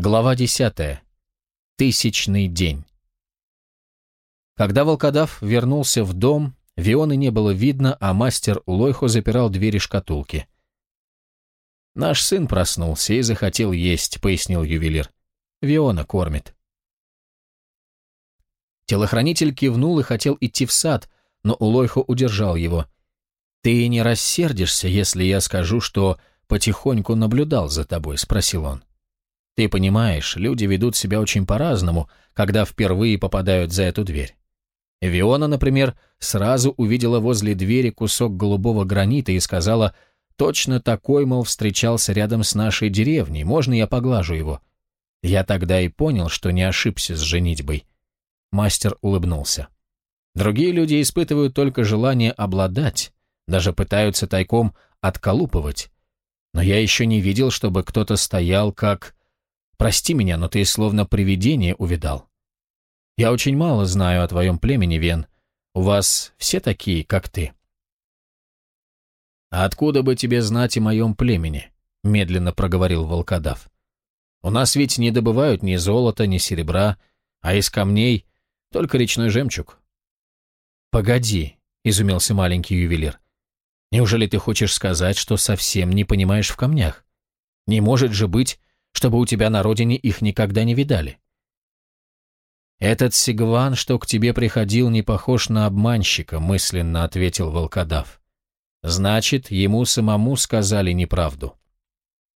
Глава 10. Тысячный день. Когда волкодав вернулся в дом, Вионы не было видно, а мастер Лойхо запирал двери шкатулки. «Наш сын проснулся и захотел есть», — пояснил ювелир. «Виона кормит». Телохранитель кивнул и хотел идти в сад, но Улойхо удержал его. «Ты не рассердишься, если я скажу, что потихоньку наблюдал за тобой?» — спросил он. Ты понимаешь, люди ведут себя очень по-разному, когда впервые попадают за эту дверь. Виона, например, сразу увидела возле двери кусок голубого гранита и сказала, «Точно такой, мол, встречался рядом с нашей деревней, можно я поглажу его?» Я тогда и понял, что не ошибся с женитьбой. Мастер улыбнулся. Другие люди испытывают только желание обладать, даже пытаются тайком отколупывать. Но я еще не видел, чтобы кто-то стоял как... Прости меня, но ты словно привидение увидал. Я очень мало знаю о твоем племени, Вен. У вас все такие, как ты». «А откуда бы тебе знать о моем племени?» — медленно проговорил волкодав. «У нас ведь не добывают ни золота, ни серебра, а из камней только речной жемчуг». «Погоди», — изумился маленький ювелир. «Неужели ты хочешь сказать, что совсем не понимаешь в камнях? Не может же быть, чтобы у тебя на родине их никогда не видали. «Этот Сигван, что к тебе приходил, не похож на обманщика», — мысленно ответил волкодав. «Значит, ему самому сказали неправду.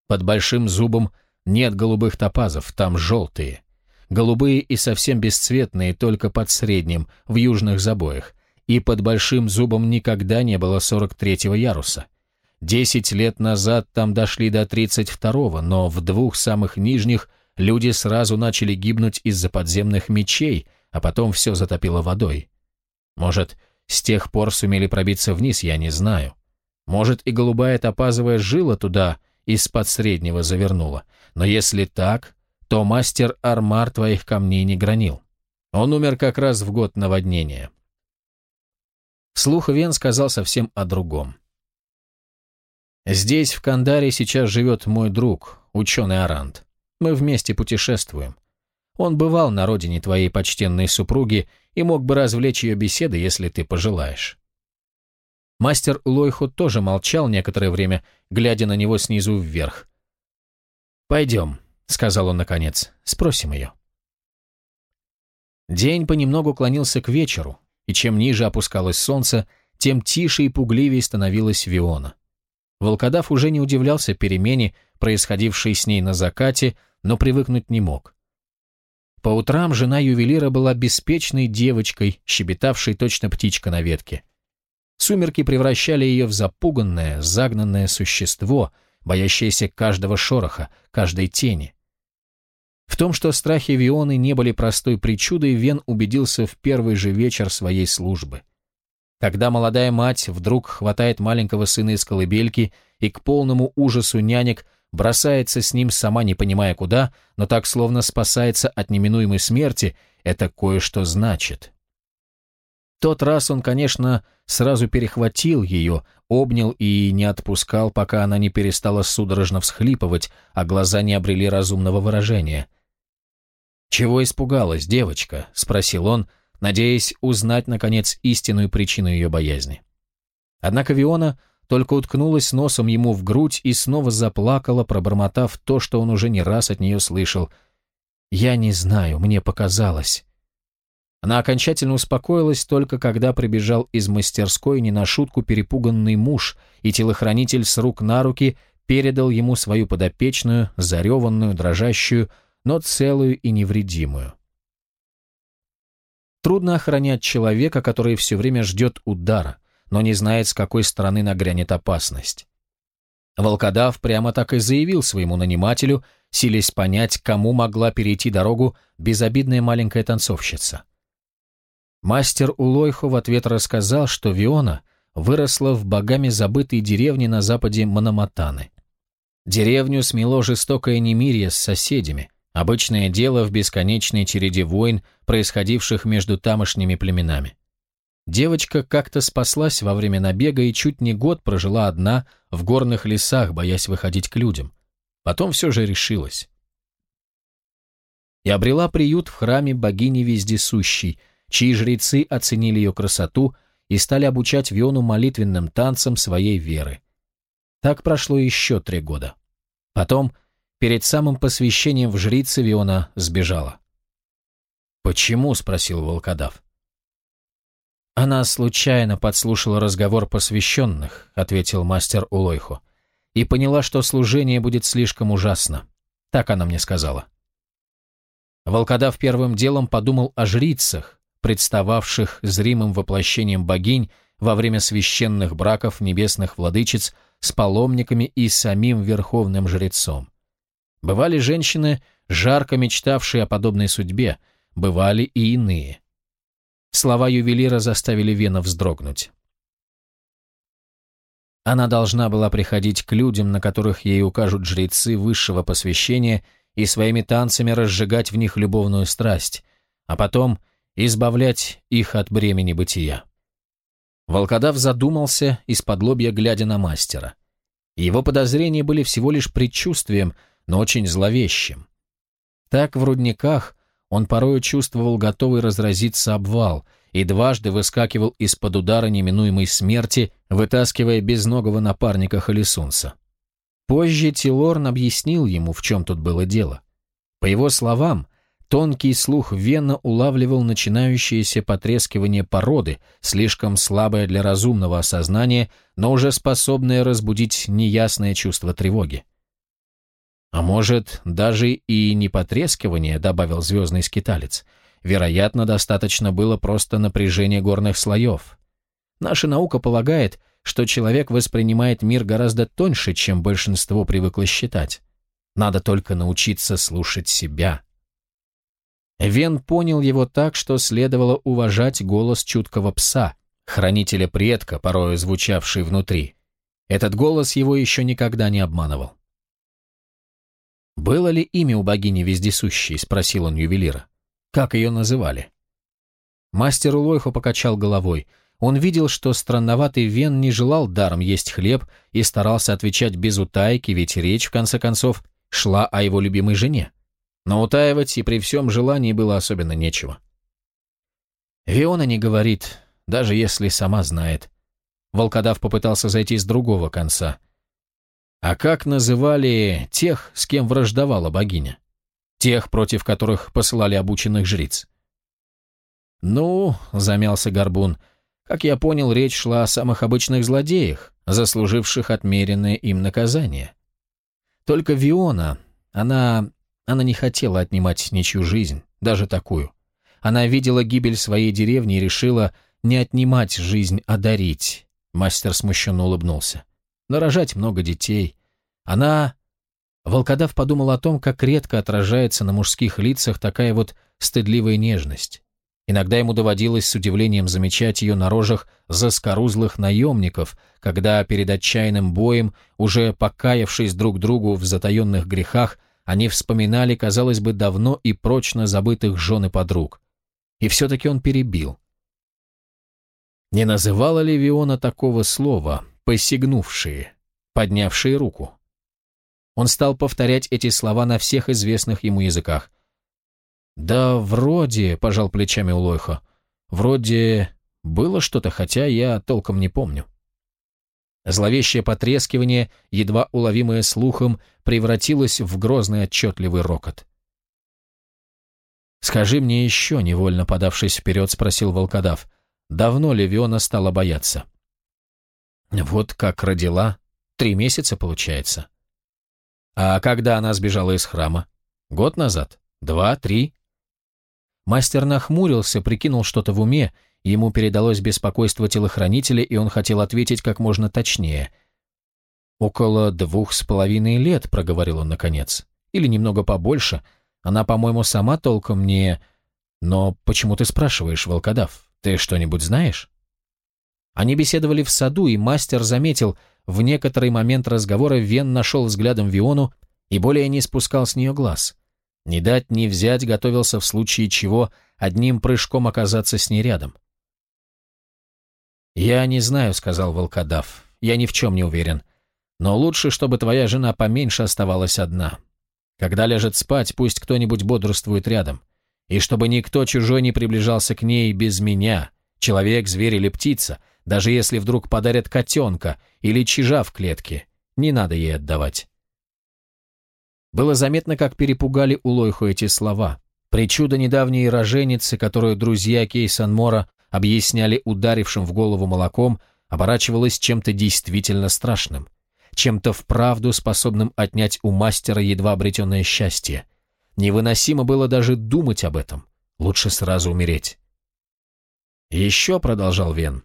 Под большим зубом нет голубых топазов, там желтые. Голубые и совсем бесцветные, только под средним, в южных забоях. И под большим зубом никогда не было сорок третьего яруса. Десять лет назад там дошли до 32-го, но в двух самых нижних люди сразу начали гибнуть из-за подземных мечей, а потом все затопило водой. Может, с тех пор сумели пробиться вниз, я не знаю. Может, и голубая топазовая жила туда из-под среднего завернула. Но если так, то мастер Армар твоих камней не гранил. Он умер как раз в год наводнения. Слух Вен сказал совсем о другом. Здесь, в Кандаре, сейчас живет мой друг, ученый Арант. Мы вместе путешествуем. Он бывал на родине твоей почтенной супруги и мог бы развлечь ее беседы, если ты пожелаешь». Мастер Лойху тоже молчал некоторое время, глядя на него снизу вверх. «Пойдем», — сказал он наконец, — «спросим ее». День понемногу клонился к вечеру, и чем ниже опускалось солнце, тем тише и пугливее становилась Виона. Волкодав уже не удивлялся перемене, происходившей с ней на закате, но привыкнуть не мог. По утрам жена ювелира была беспечной девочкой, щебетавшей точно птичка на ветке. Сумерки превращали ее в запуганное, загнанное существо, боящееся каждого шороха, каждой тени. В том, что страхи Вионы не были простой причудой, Вен убедился в первый же вечер своей службы – когда молодая мать вдруг хватает маленького сына из колыбельки и к полному ужасу нянек бросается с ним сама не понимая куда, но так словно спасается от неминуемой смерти, это кое-что значит. Тот раз он, конечно, сразу перехватил ее, обнял и не отпускал, пока она не перестала судорожно всхлипывать, а глаза не обрели разумного выражения. «Чего испугалась девочка?» — спросил он, — надеясь узнать, наконец, истинную причину ее боязни. Однако Виона только уткнулась носом ему в грудь и снова заплакала, пробормотав то, что он уже не раз от нее слышал. «Я не знаю, мне показалось». Она окончательно успокоилась только когда прибежал из мастерской не на шутку перепуганный муж, и телохранитель с рук на руки передал ему свою подопечную, зареванную, дрожащую, но целую и невредимую. Трудно охранять человека, который все время ждет удара, но не знает, с какой стороны нагрянет опасность. Волкодав прямо так и заявил своему нанимателю, силясь понять, кому могла перейти дорогу безобидная маленькая танцовщица. Мастер Улойхо в ответ рассказал, что Виона выросла в богами забытой деревне на западе Мономатаны. Деревню смело жестокое немирье с соседями – Обычное дело в бесконечной череде войн, происходивших между тамошними племенами. Девочка как-то спаслась во время набега и чуть не год прожила одна в горных лесах, боясь выходить к людям. Потом все же решилась. И обрела приют в храме богини Вездесущей, чьи жрецы оценили ее красоту и стали обучать Виону молитвенным танцам своей веры. Так прошло еще три года. Потом перед самым посвящением в жрицы Виона сбежала. «Почему?» — спросил волкодав. «Она случайно подслушала разговор посвященных», — ответил мастер Улойху, «и поняла, что служение будет слишком ужасно. Так она мне сказала». Волкодав первым делом подумал о жрицах, представавших зримым воплощением богинь во время священных браков небесных владычиц с паломниками и самим верховным жрецом. Бывали женщины, жарко мечтавшие о подобной судьбе, бывали и иные. Слова ювелира заставили Вена вздрогнуть. Она должна была приходить к людям, на которых ей укажут жрецы высшего посвящения, и своими танцами разжигать в них любовную страсть, а потом избавлять их от бремени бытия. Волкодав задумался, из-под лобья глядя на мастера. Его подозрения были всего лишь предчувствием – но очень зловещим. Так в рудниках он порою чувствовал готовый разразиться обвал и дважды выскакивал из-под удара неминуемой смерти, вытаскивая безногого напарника Халисунса. Позже Тилорн объяснил ему, в чем тут было дело. По его словам, тонкий слух Вена улавливал начинающееся потрескивание породы, слишком слабое для разумного осознания, но уже способное разбудить неясное чувство тревоги. «А может, даже и не потрескивание», — добавил звездный скиталец. «Вероятно, достаточно было просто напряжения горных слоев. Наша наука полагает, что человек воспринимает мир гораздо тоньше, чем большинство привыкло считать. Надо только научиться слушать себя». Вен понял его так, что следовало уважать голос чуткого пса, хранителя предка, порою звучавший внутри. Этот голос его еще никогда не обманывал. «Было ли имя у богини вездесущей?» — спросил он ювелира. «Как ее называли?» Мастер Улойхо покачал головой. Он видел, что странноватый Вен не желал даром есть хлеб и старался отвечать без утайки, ведь речь, в конце концов, шла о его любимой жене. Но утаивать и при всем желании было особенно нечего. Виона не говорит, даже если сама знает. Волкодав попытался зайти с другого конца — а как называли тех, с кем враждовала богиня? Тех, против которых посылали обученных жриц? «Ну», — замялся Горбун, — «как я понял, речь шла о самых обычных злодеях, заслуживших отмеренное им наказание. Только Виона, она... она не хотела отнимать ничью жизнь, даже такую. Она видела гибель своей деревни и решила не отнимать жизнь, а дарить». Мастер смущенно улыбнулся нарожать много детей. Она... Волкодав подумал о том, как редко отражается на мужских лицах такая вот стыдливая нежность. Иногда ему доводилось с удивлением замечать ее на рожах заскорузлых наемников, когда перед отчаянным боем, уже покаявшись друг другу в затаенных грехах, они вспоминали, казалось бы, давно и прочно забытых жен и подруг. И все-таки он перебил. Не называла ли Виона такого слова, посигнувшие, поднявшие руку. Он стал повторять эти слова на всех известных ему языках. «Да вроде», — пожал плечами Улойхо, — «вроде было что-то, хотя я толком не помню». Зловещее потрескивание, едва уловимое слухом, превратилось в грозный отчетливый рокот. «Скажи мне еще», — невольно подавшись вперед, спросил волкодав, — «давно ли Виона стала бояться?» Вот как родила. Три месяца, получается. А когда она сбежала из храма? Год назад? Два? Три? Мастер нахмурился, прикинул что-то в уме, ему передалось беспокойство телохранителя, и он хотел ответить как можно точнее. «Около двух с половиной лет», — проговорил он наконец. «Или немного побольше. Она, по-моему, сама толком не...» «Но почему ты спрашиваешь, волкодав? Ты что-нибудь знаешь?» Они беседовали в саду, и мастер заметил, в некоторый момент разговора Вен нашел взглядом Виону и более не спускал с нее глаз. Не дать, не взять готовился в случае чего одним прыжком оказаться с ней рядом. «Я не знаю», — сказал волкодав, — «я ни в чем не уверен. Но лучше, чтобы твоя жена поменьше оставалась одна. Когда ляжет спать, пусть кто-нибудь бодрствует рядом. И чтобы никто чужой не приближался к ней без меня, человек, зверь или птица — даже если вдруг подарят котенка или чижа в клетке, не надо ей отдавать. Было заметно, как перепугали Улойху эти слова. Причуда недавней роженицы, которую друзья Кейсан Мора объясняли ударившим в голову молоком, оборачивалась чем-то действительно страшным. Чем-то вправду способным отнять у мастера едва обретенное счастье. Невыносимо было даже думать об этом. Лучше сразу умереть. «Еще», — продолжал Вен,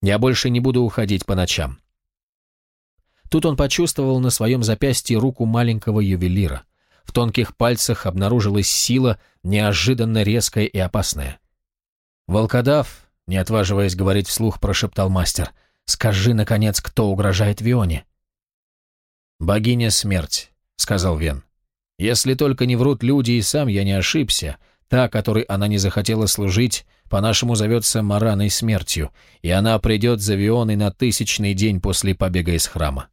я больше не буду уходить по ночам. Тут он почувствовал на своем запястье руку маленького ювелира. В тонких пальцах обнаружилась сила, неожиданно резкая и опасная. «Волкодав», — не отваживаясь говорить вслух, прошептал мастер, — «скажи, наконец, кто угрожает Вионе?» «Богиня смерть», — сказал Вен. «Если только не врут люди, и сам я не ошибся, та, которой она не захотела служить, по-нашему зовется Мараной смертью, и она придет за Вионой на тысячный день после побега из храма.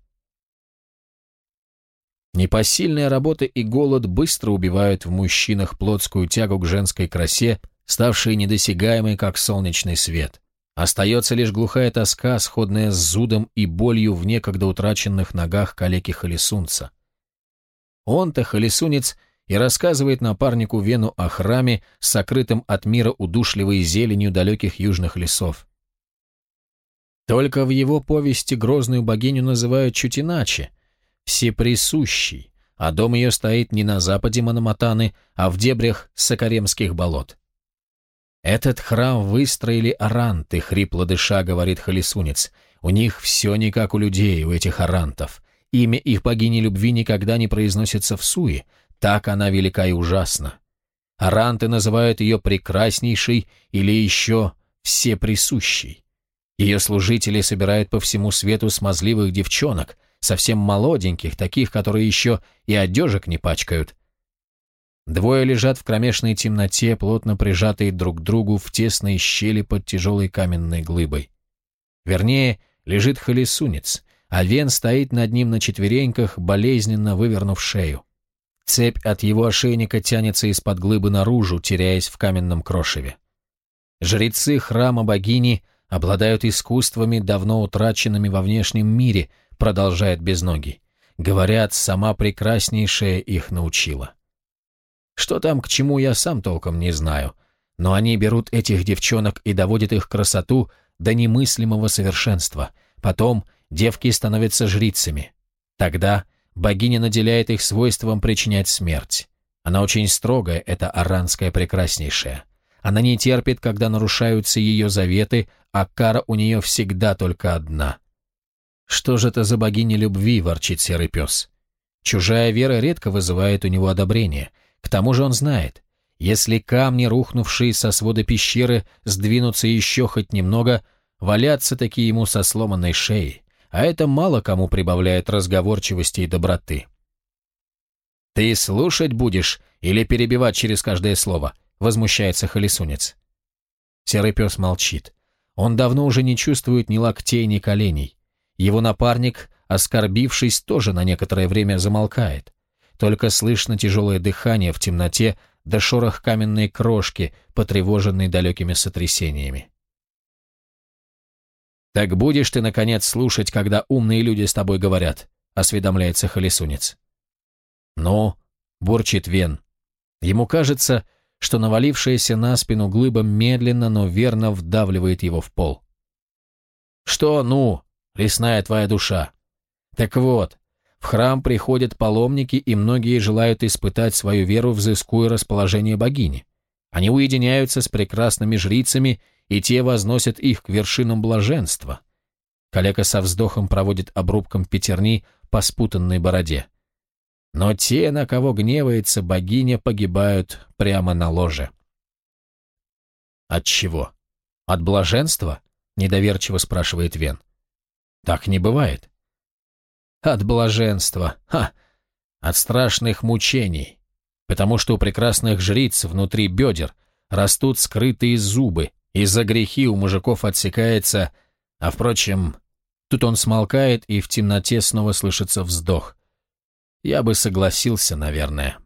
Непосильная работа и голод быстро убивают в мужчинах плотскую тягу к женской красе, ставшей недосягаемой, как солнечный свет. Остается лишь глухая тоска, сходная с зудом и болью в некогда утраченных ногах калеки Халисунца. Он-то, Холесунец и рассказывает напарнику Вену о храме, сокрытом от мира удушливой зеленью далеких южных лесов. Только в его повести грозную богиню называют чуть иначе – всеприсущий, а дом ее стоит не на западе Мономатаны, а в дебрях Сокаремских болот. «Этот храм выстроили аранты», — хрипло дыша говорит Халисунец. «У них все не как у людей, у этих арантов. Имя их богини любви никогда не произносится в суе, так она велика и ужасна. Аранты называют ее прекраснейшей или еще всеприсущей. Ее служители собирают по всему свету смазливых девчонок, совсем молоденьких, таких, которые еще и одежек не пачкают. Двое лежат в кромешной темноте, плотно прижатые друг к другу в тесной щели под тяжелой каменной глыбой. Вернее, лежит холесунец, а Вен стоит над ним на четвереньках, болезненно вывернув шею. Цепь от его ошейника тянется из-под глыбы наружу, теряясь в каменном крошеве. Жрецы храма богини обладают искусствами, давно утраченными во внешнем мире, продолжает безногий. Говорят, сама прекраснейшая их научила. Что там к чему, я сам толком не знаю. Но они берут этих девчонок и доводят их красоту до немыслимого совершенства. Потом девки становятся жрицами. Тогда Богиня наделяет их свойством причинять смерть. Она очень строгая, эта аранская прекраснейшая. Она не терпит, когда нарушаются ее заветы, а кара у нее всегда только одна. «Что же это за богиня любви?» – ворчит серый пес. Чужая вера редко вызывает у него одобрение. К тому же он знает, если камни, рухнувшие со свода пещеры, сдвинутся еще хоть немного, валятся такие ему со сломанной шеей а это мало кому прибавляет разговорчивости и доброты. «Ты слушать будешь или перебивать через каждое слово?» — возмущается холесунец. Серый пес молчит. Он давно уже не чувствует ни локтей, ни коленей. Его напарник, оскорбившись, тоже на некоторое время замолкает. Только слышно тяжелое дыхание в темноте, да шорох каменной крошки, потревоженной далекими сотрясениями. «Так будешь ты, наконец, слушать, когда умные люди с тобой говорят», — осведомляется Холесунец. «Ну», — бурчит Вен. Ему кажется, что навалившаяся на спину глыба медленно, но верно вдавливает его в пол. «Что «ну», лесная твоя душа?» «Так вот, в храм приходят паломники, и многие желают испытать свою веру, взыскуя расположение богини. Они уединяются с прекрасными жрицами и те возносят их к вершинам блаженства. Калека со вздохом проводит обрубком пятерни по спутанной бороде. Но те, на кого гневается богиня, погибают прямо на ложе. От чего? От блаженства? Недоверчиво спрашивает Вен. Так не бывает. От блаженства. Ха! От страшных мучений. Потому что у прекрасных жриц внутри бедер растут скрытые зубы, и за грехи у мужиков отсекается, а, впрочем, тут он смолкает, и в темноте снова слышится вздох. Я бы согласился, наверное.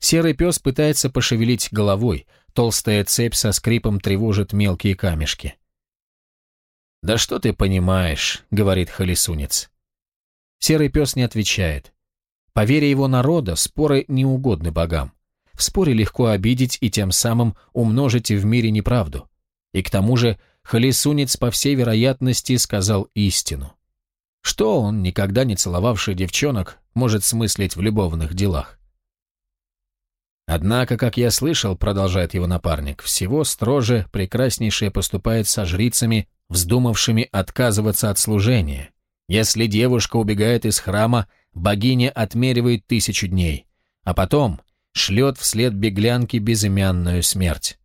Серый пес пытается пошевелить головой, толстая цепь со скрипом тревожит мелкие камешки. «Да что ты понимаешь», — говорит Холесунец. Серый пес не отвечает. По вере его народа споры неугодны богам. В споре легко обидеть и тем самым умножить в мире неправду. И к тому же Холесунец, по всей вероятности, сказал истину. Что он, никогда не целовавший девчонок, может смыслить в любовных делах? Однако, как я слышал, продолжает его напарник, всего строже прекраснейшее поступает со жрицами, вздумавшими отказываться от служения. Если девушка убегает из храма, богиня отмеривает тысячу дней, а потом – шлет вслед беглянке безымянную смерть.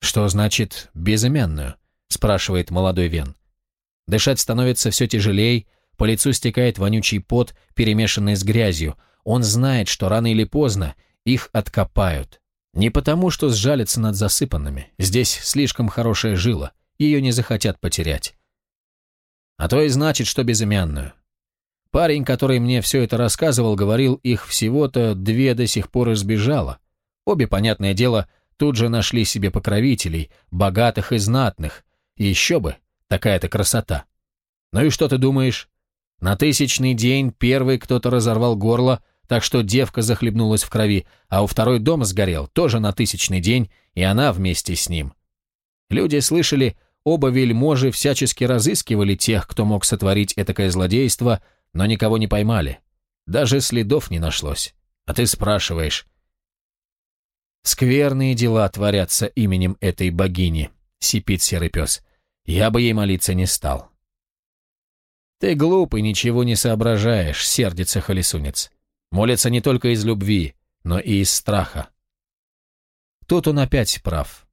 «Что значит «безымянную»?» — спрашивает молодой Вен. Дышать становится все тяжелее, по лицу стекает вонючий пот, перемешанный с грязью. Он знает, что рано или поздно их откопают. Не потому, что сжалятся над засыпанными. Здесь слишком хорошая жила, ее не захотят потерять. А то и значит, что безымянную. Парень, который мне все это рассказывал, говорил, их всего-то две до сих пор избежало. Обе, понятное дело, тут же нашли себе покровителей, богатых и знатных. Еще бы, такая-то красота. Ну и что ты думаешь? На тысячный день первый кто-то разорвал горло, так что девка захлебнулась в крови, а у второй дом сгорел, тоже на тысячный день, и она вместе с ним. Люди слышали, оба вельможи всячески разыскивали тех, кто мог сотворить этакое злодейство – но никого не поймали. Даже следов не нашлось. А ты спрашиваешь. «Скверные дела творятся именем этой богини», — сипит серый пес. «Я бы ей молиться не стал». «Ты глупый, ничего не соображаешь», — сердится холесунец. «Молится не только из любви, но и из страха». Тут он опять прав.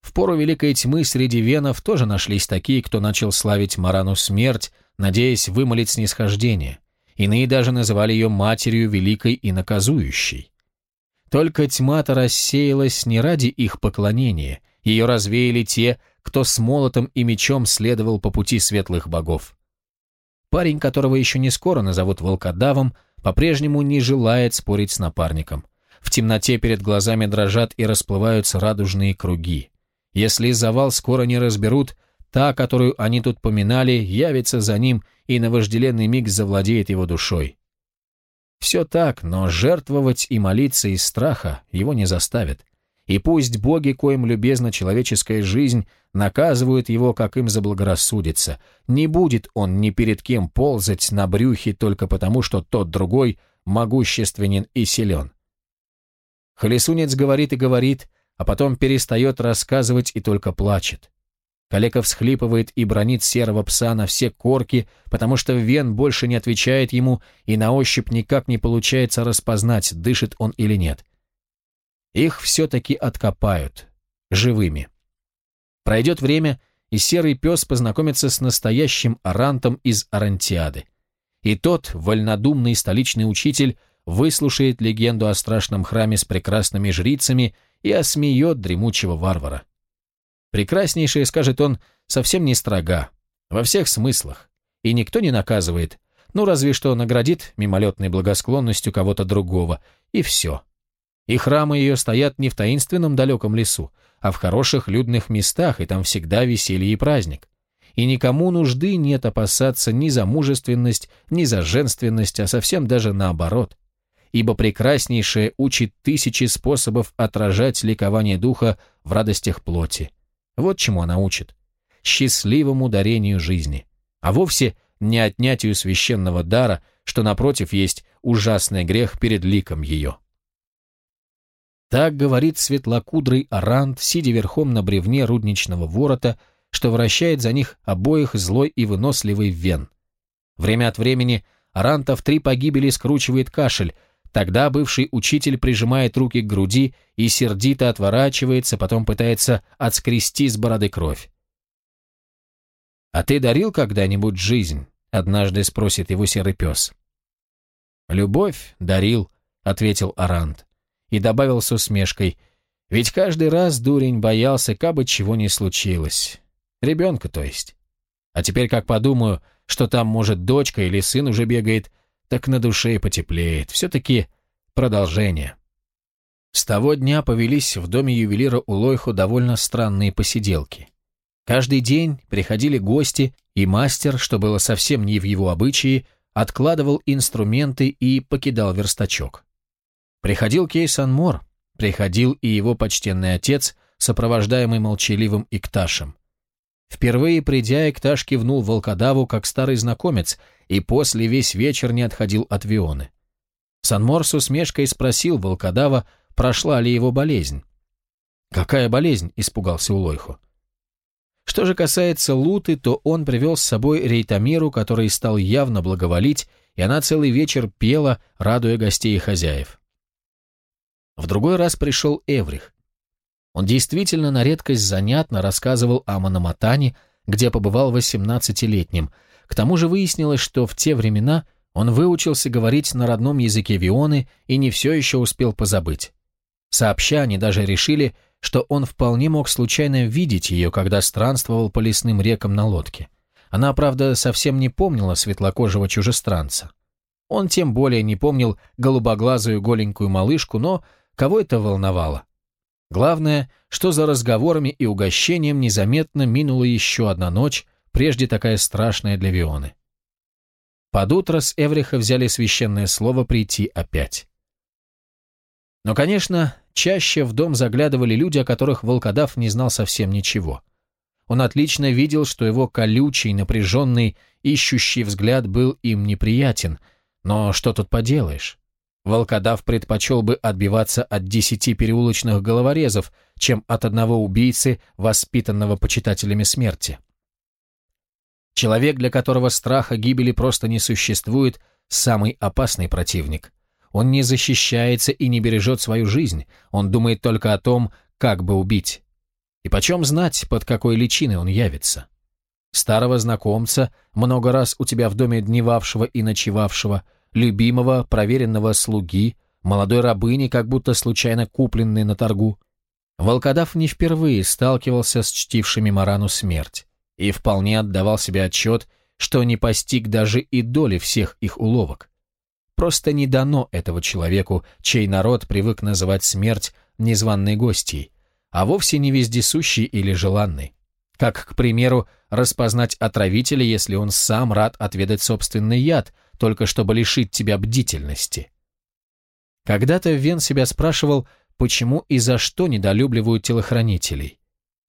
В пору Великой Тьмы среди венов тоже нашлись такие, кто начал славить Марану смерть, надеясь вымолить снисхождение. Иные даже называли ее матерью великой и наказующей. Только тьма-то рассеялась не ради их поклонения, ее развеяли те, кто с молотом и мечом следовал по пути светлых богов. Парень, которого еще не скоро назовут волкодавом, по-прежнему не желает спорить с напарником. В темноте перед глазами дрожат и расплываются радужные круги. Если завал скоро не разберут, Та, которую они тут поминали, явится за ним и на вожделенный миг завладеет его душой. Все так, но жертвовать и молиться из страха его не заставят. И пусть боги, коим любезна человеческая жизнь, наказывают его, как им заблагорассудится. Не будет он ни перед кем ползать на брюхе только потому, что тот другой могущественен и силен. Холесунец говорит и говорит, а потом перестает рассказывать и только плачет. Калека всхлипывает и бронит серого пса на все корки, потому что Вен больше не отвечает ему, и на ощупь никак не получается распознать, дышит он или нет. Их все-таки откопают. Живыми. Пройдет время, и серый пес познакомится с настоящим арантом из Арантиады. И тот, вольнодумный столичный учитель, выслушает легенду о страшном храме с прекрасными жрицами и осмеет дремучего варвара. Прекраснейшая, скажет он, совсем не строга, во всех смыслах, и никто не наказывает, ну разве что наградит мимолетной благосклонностью кого-то другого, и все. И храмы ее стоят не в таинственном далеком лесу, а в хороших людных местах, и там всегда веселье и праздник. И никому нужды нет опасаться ни за мужественность, ни за женственность, а совсем даже наоборот. Ибо прекраснейшее учит тысячи способов отражать ликование духа в радостях плоти. Вот чему она учит. Счастливому дарению жизни. А вовсе не отнятию священного дара, что, напротив, есть ужасный грех перед ликом ее. Так говорит светлокудрый Арант, сидя верхом на бревне рудничного ворота, что вращает за них обоих злой и выносливый вен. Время от времени Арантов три погибели скручивает кашель, Тогда бывший учитель прижимает руки к груди и сердито отворачивается, потом пытается отскрести с бороды кровь. «А ты дарил когда-нибудь жизнь?» — однажды спросит его серый пес. «Любовь дарил», — ответил Арант. И добавил с усмешкой, «Ведь каждый раз дурень боялся, как бы чего не случилось. Ребенка, то есть. А теперь, как подумаю, что там, может, дочка или сын уже бегает, так на душе и потеплеет. Все-таки продолжение. С того дня повелись в доме ювелира у Лойху довольно странные посиделки. Каждый день приходили гости, и мастер, что было совсем не в его обычае, откладывал инструменты и покидал верстачок. Приходил Кейсан Мор, приходил и его почтенный отец, сопровождаемый молчаливым Икташем. Впервые придя, Экташ кивнул волкодаву, как старый знакомец, и после весь вечер не отходил от Вионы. Санмор с усмешкой спросил волкодава, прошла ли его болезнь. «Какая болезнь?» – испугался Улойху. Что же касается Луты, то он привел с собой Рейтамиру, который стал явно благоволить, и она целый вечер пела, радуя гостей и хозяев. В другой раз пришел Эврих. Он действительно на редкость занятно рассказывал о Мономатане, где побывал 18-летним. К тому же выяснилось, что в те времена он выучился говорить на родном языке Вионы и не все еще успел позабыть. Сообща они даже решили, что он вполне мог случайно видеть ее, когда странствовал по лесным рекам на лодке. Она, правда, совсем не помнила светлокожего чужестранца. Он тем более не помнил голубоглазую голенькую малышку, но кого это волновало? Главное, что за разговорами и угощением незаметно минула еще одна ночь, прежде такая страшная для Вионы. Под утро с Эвриха взяли священное слово прийти опять. Но, конечно, чаще в дом заглядывали люди, о которых волкодав не знал совсем ничего. Он отлично видел, что его колючий, напряженный, ищущий взгляд был им неприятен, но что тут поделаешь? Волкодав предпочел бы отбиваться от десяти переулочных головорезов, чем от одного убийцы, воспитанного почитателями смерти. Человек, для которого страха гибели просто не существует, самый опасный противник. Он не защищается и не бережет свою жизнь, он думает только о том, как бы убить. И почем знать, под какой личиной он явится? Старого знакомца, много раз у тебя в доме дневавшего и ночевавшего – любимого, проверенного слуги, молодой рабыни, как будто случайно купленной на торгу. Волкодав не впервые сталкивался с чтившими Марану смерть и вполне отдавал себе отчет, что не постиг даже и доли всех их уловок. Просто не дано этого человеку, чей народ привык называть смерть незваной гостьей, а вовсе не вездесущей или желанной. Как, к примеру, распознать отравителя, если он сам рад отведать собственный яд, только чтобы лишить тебя бдительности. Когда-то Вен себя спрашивал, почему и за что недолюбливают телохранителей.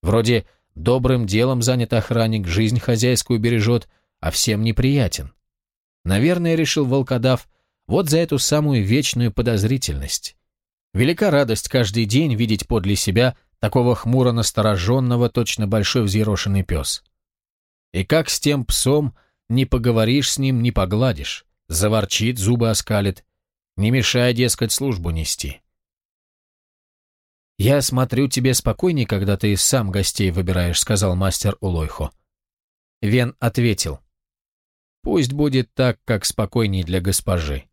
Вроде добрым делом занят охранник, жизнь хозяйскую бережет, а всем неприятен. Наверное, решил волкодав, вот за эту самую вечную подозрительность. Велика радость каждый день видеть подле себя такого хмуро настороженного, точно большой взъерошенный пес. И как с тем псом, не поговоришь с ним, не погладишь, заворчит, зубы оскалит, не мешая, дескать, службу нести. «Я смотрю, тебе спокойней, когда ты сам гостей выбираешь», — сказал мастер Улойхо. Вен ответил. «Пусть будет так, как спокойней для госпожи».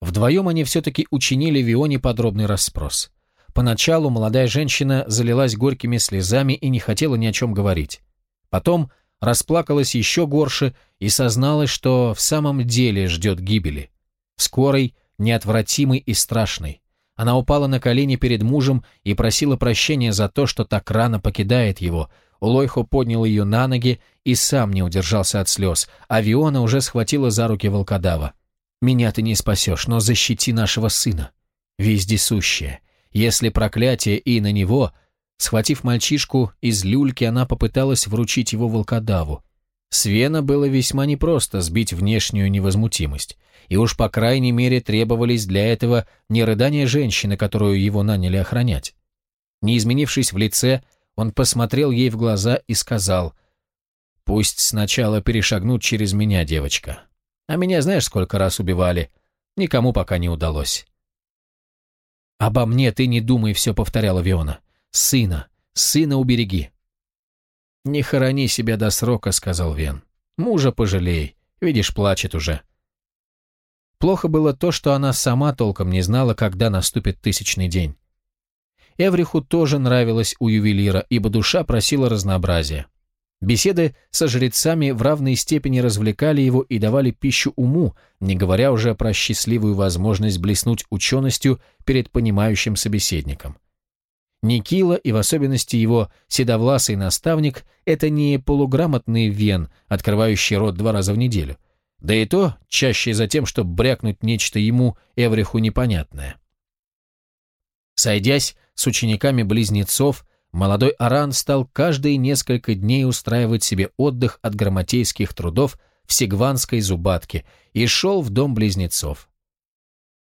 Вдвоем они все-таки учинили Вионе подробный расспрос. Поначалу молодая женщина залилась горькими слезами и не хотела ни о чем говорить. Потом расплакалась еще горше и созналась, что в самом деле ждет гибели. Скорой, неотвратимой и страшной. Она упала на колени перед мужем и просила прощения за то, что так рано покидает его. Улойхо поднял ее на ноги и сам не удержался от слез, Авиона уже схватила за руки волкодава. «Меня ты не спасешь, но защити нашего сына. Вездесущая, если проклятие и на него, схватив мальчишку из люльки, она попыталась вручить его волкодаву. Свена было весьма непросто сбить внешнюю невозмутимость, и уж по крайней мере требовались для этого не рыдания женщины, которую его наняли охранять. Не изменившись в лице, он посмотрел ей в глаза и сказал, «Пусть сначала перешагнут через меня, девочка. А меня знаешь, сколько раз убивали? Никому пока не удалось». «Обо мне ты не думай», — все повторяла Виона. «Сына, сына убереги». «Не хорони себя до срока», — сказал Вен. «Мужа пожалей. Видишь, плачет уже». Плохо было то, что она сама толком не знала, когда наступит тысячный день. Эвриху тоже нравилось у ювелира, ибо душа просила разнообразия. Беседы со жрецами в равной степени развлекали его и давали пищу уму, не говоря уже про счастливую возможность блеснуть ученостью перед понимающим собеседником. Никила и в особенности его седовласый наставник – это не полуграмотный вен, открывающий рот два раза в неделю. Да и то чаще за тем, чтобы брякнуть нечто ему, Эвриху, непонятное. Сойдясь с учениками близнецов, молодой Аран стал каждые несколько дней устраивать себе отдых от грамотейских трудов в Сигванской зубатке и шел в дом близнецов.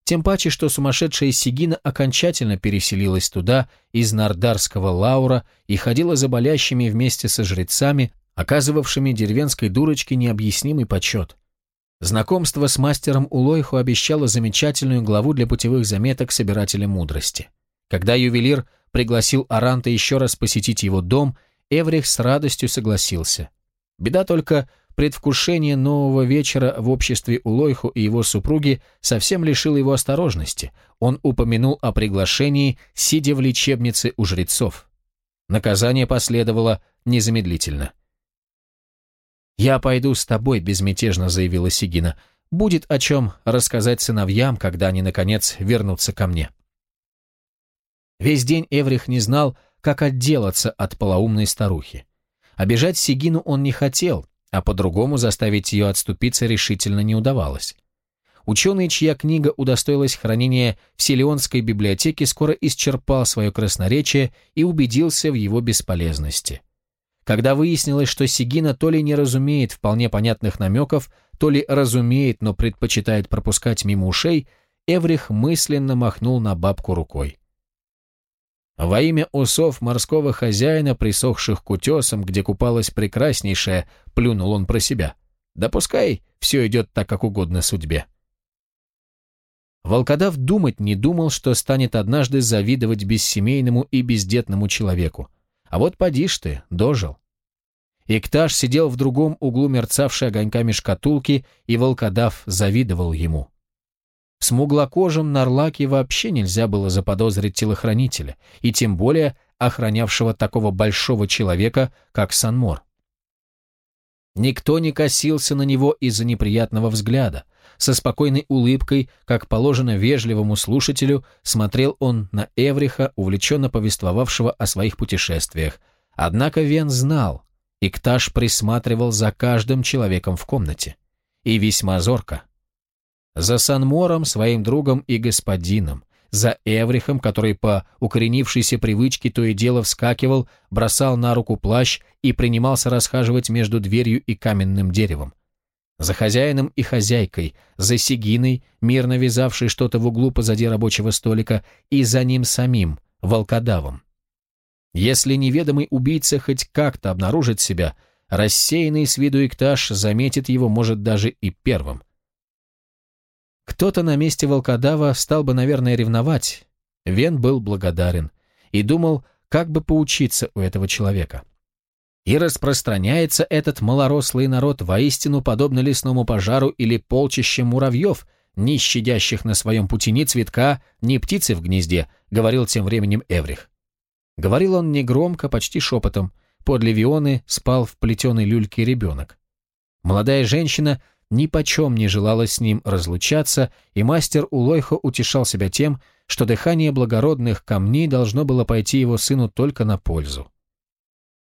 Тем паче, что сумасшедшая Сигина окончательно переселилась туда из Нардарского Лаура и ходила за болящими вместе со жрецами, оказывавшими деревенской дурочке необъяснимый почет. Знакомство с мастером Улойху обещало замечательную главу для путевых заметок собирателя мудрости. Когда ювелир – пригласил Аранта еще раз посетить его дом, Эврих с радостью согласился. Беда только, предвкушение нового вечера в обществе Улойху и его супруги совсем лишило его осторожности. Он упомянул о приглашении, сидя в лечебнице у жрецов. Наказание последовало незамедлительно. «Я пойду с тобой», — безмятежно заявила Сигина. «Будет о чем рассказать сыновьям, когда они, наконец, вернутся ко мне». Весь день Эврих не знал, как отделаться от полоумной старухи. Обижать Сигину он не хотел, а по-другому заставить ее отступиться решительно не удавалось. Ученый, чья книга удостоилась хранения в Селионской библиотеке, скоро исчерпал свое красноречие и убедился в его бесполезности. Когда выяснилось, что Сигина то ли не разумеет вполне понятных намеков, то ли разумеет, но предпочитает пропускать мимо ушей, Эврих мысленно махнул на бабку рукой. Во имя усов морского хозяина, присохших к утесам, где купалась прекраснейшая, плюнул он про себя. Да пускай все идет так, как угодно судьбе. Волкодав думать не думал, что станет однажды завидовать бессемейному и бездетному человеку. А вот поди ж ты, дожил. Икташ сидел в другом углу мерцавшей огоньками шкатулки, и волкодав завидовал ему. В смуглокожем Нарлаке вообще нельзя было заподозрить телохранителя, и тем более охранявшего такого большого человека, как Санмор. Никто не косился на него из-за неприятного взгляда. Со спокойной улыбкой, как положено вежливому слушателю, смотрел он на Эвриха, увлеченно повествовавшего о своих путешествиях. Однако Вен знал, Икташ присматривал за каждым человеком в комнате. И весьма зорко. За Санмором, своим другом и господином, за Эврихом, который по укоренившейся привычке то и дело вскакивал, бросал на руку плащ и принимался расхаживать между дверью и каменным деревом. За хозяином и хозяйкой, за Сигиной, мирно вязавшей что-то в углу позади рабочего столика, и за ним самим, волкодавом. Если неведомый убийца хоть как-то обнаружит себя, рассеянный с виду иктаж заметит его, может, даже и первым – кто-то на месте волкодава стал бы, наверное, ревновать. Вен был благодарен и думал, как бы поучиться у этого человека. И распространяется этот малорослый народ воистину подобно лесному пожару или полчище муравьев, не щадящих на своем пути ни цветка, ни птицы в гнезде, говорил тем временем Эврих. Говорил он негромко, почти шепотом. Под левионы спал в плетеной люльке ребенок. Молодая женщина ни почем не желала с ним разлучаться, и мастер Улойхо утешал себя тем, что дыхание благородных камней должно было пойти его сыну только на пользу.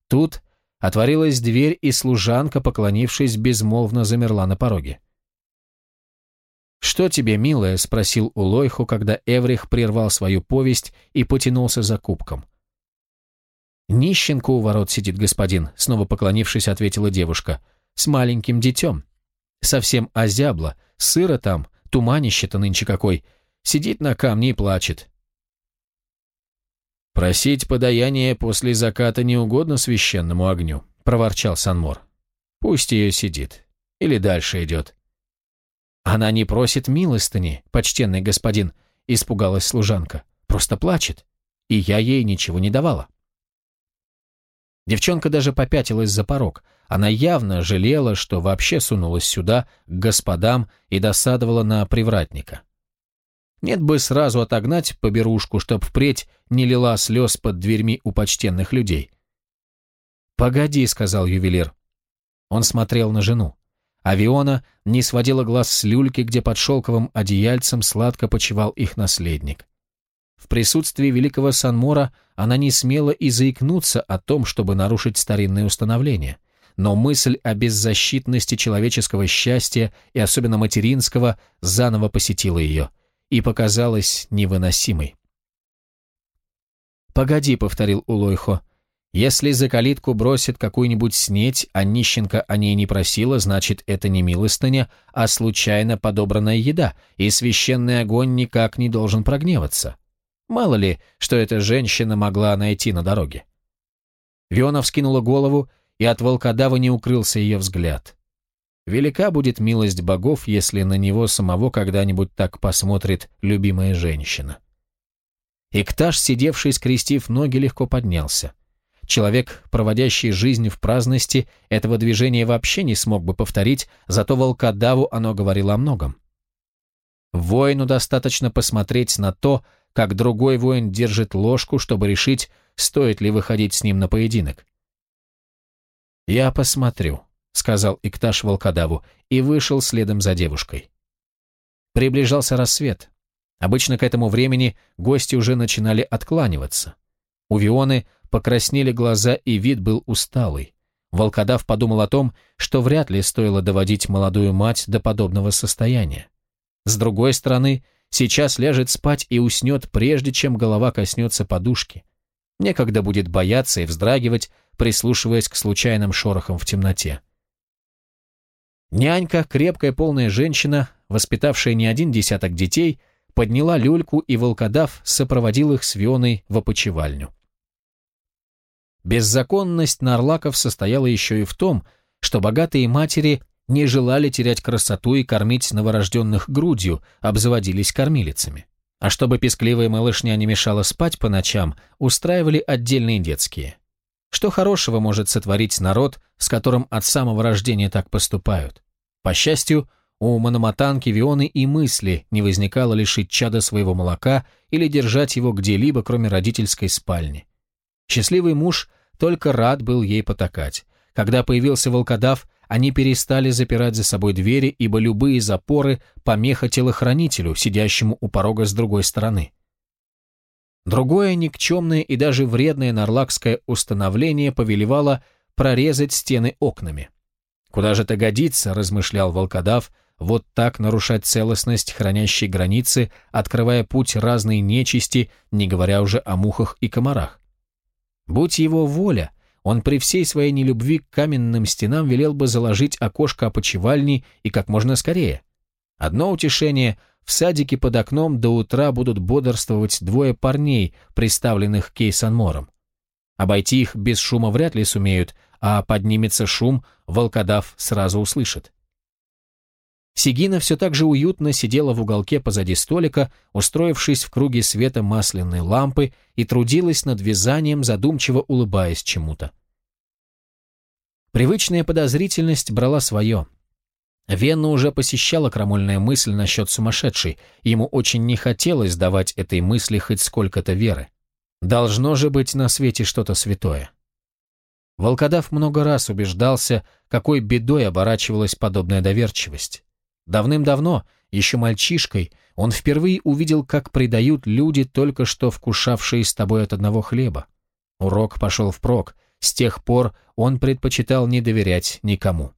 Тут отворилась дверь, и служанка, поклонившись, безмолвно замерла на пороге. «Что тебе, милая?» — спросил Улойхо, когда Эврих прервал свою повесть и потянулся за кубком. «Нищенка у ворот сидит, господин», — снова поклонившись, ответила девушка, — «с маленьким детем. Совсем озябла, сыро там, туманище-то нынче какой. Сидит на камне и плачет. «Просить подаяние после заката не угодно священному огню», — проворчал Санмор. «Пусть ее сидит. Или дальше идет». «Она не просит милостыни, почтенный господин», — испугалась служанка. «Просто плачет. И я ей ничего не давала». Девчонка даже попятилась за порог. Она явно жалела, что вообще сунулась сюда, к господам, и досадовала на привратника. Нет бы сразу отогнать поберушку, чтоб впредь не лила слез под дверьми у почтенных людей. «Погоди», — сказал ювелир. Он смотрел на жену. Авиона не сводила глаз с люльки, где под шелковым одеяльцем сладко почевал их наследник. В присутствии великого Санмора она не смела и заикнуться о том, чтобы нарушить старинные установления. Но мысль о беззащитности человеческого счастья и особенно материнского заново посетила ее и показалась невыносимой. «Погоди», — повторил Улойхо, — «если за калитку бросит какую-нибудь снеть, а нищенка о ней не просила, значит, это не милостыня, а случайно подобранная еда, и священный огонь никак не должен прогневаться». Мало ли, что эта женщина могла найти на дороге. Виона вскинула голову, и от волкодава не укрылся ее взгляд. Велика будет милость богов, если на него самого когда-нибудь так посмотрит любимая женщина. Икташ, сидевший, скрестив ноги, легко поднялся. Человек, проводящий жизнь в праздности, этого движения вообще не смог бы повторить, зато волкодаву оно говорило о многом. Воину достаточно посмотреть на то, как другой воин держит ложку, чтобы решить, стоит ли выходить с ним на поединок. «Я посмотрю», — сказал Икташ волкодаву, и вышел следом за девушкой. Приближался рассвет. Обычно к этому времени гости уже начинали откланиваться. У Вионы покраснели глаза, и вид был усталый. Волкодав подумал о том, что вряд ли стоило доводить молодую мать до подобного состояния. С другой стороны, Сейчас ляжет спать и уснет, прежде чем голова коснется подушки. Некогда будет бояться и вздрагивать, прислушиваясь к случайным шорохам в темноте. Нянька, крепкая полная женщина, воспитавшая не один десяток детей, подняла люльку, и волкодав сопроводил их с Вионой в опочивальню. Беззаконность нарлаков состояла еще и в том, что богатые матери не желали терять красоту и кормить новорожденных грудью, обзаводились кормилицами. А чтобы пескливая малышня не мешала спать по ночам, устраивали отдельные детские. Что хорошего может сотворить народ, с которым от самого рождения так поступают? По счастью, у мономатанки Вионы и мысли не возникало лишить чада своего молока или держать его где-либо, кроме родительской спальни. Счастливый муж только рад был ей потакать. Когда появился волкодав, они перестали запирать за собой двери, ибо любые запоры – помеха телохранителю, сидящему у порога с другой стороны. Другое никчемное и даже вредное нарлакское установление повелевало прорезать стены окнами. «Куда же это годится?» – размышлял волкодав. «Вот так нарушать целостность хранящей границы, открывая путь разной нечисти, не говоря уже о мухах и комарах. Будь его воля – он при всей своей нелюбви к каменным стенам велел бы заложить окошко опочивальни и как можно скорее. Одно утешение — в садике под окном до утра будут бодрствовать двое парней, приставленных Кейсанмором. Обойти их без шума вряд ли сумеют, а поднимется шум, волкодав сразу услышит. Сигина все так же уютно сидела в уголке позади столика, устроившись в круге света масляной лампы и трудилась над вязанием, задумчиво улыбаясь чему-то. Привычная подозрительность брала свое. Венна уже посещала крамольная мысль насчет сумасшедшей, ему очень не хотелось давать этой мысли хоть сколько-то веры. Должно же быть на свете что-то святое. Волкодав много раз убеждался, какой бедой оборачивалась подобная доверчивость. Давным-давно, еще мальчишкой, он впервые увидел, как предают люди, только что вкушавшие с тобой от одного хлеба. Урок пошел впрок, с тех пор он предпочитал не доверять никому.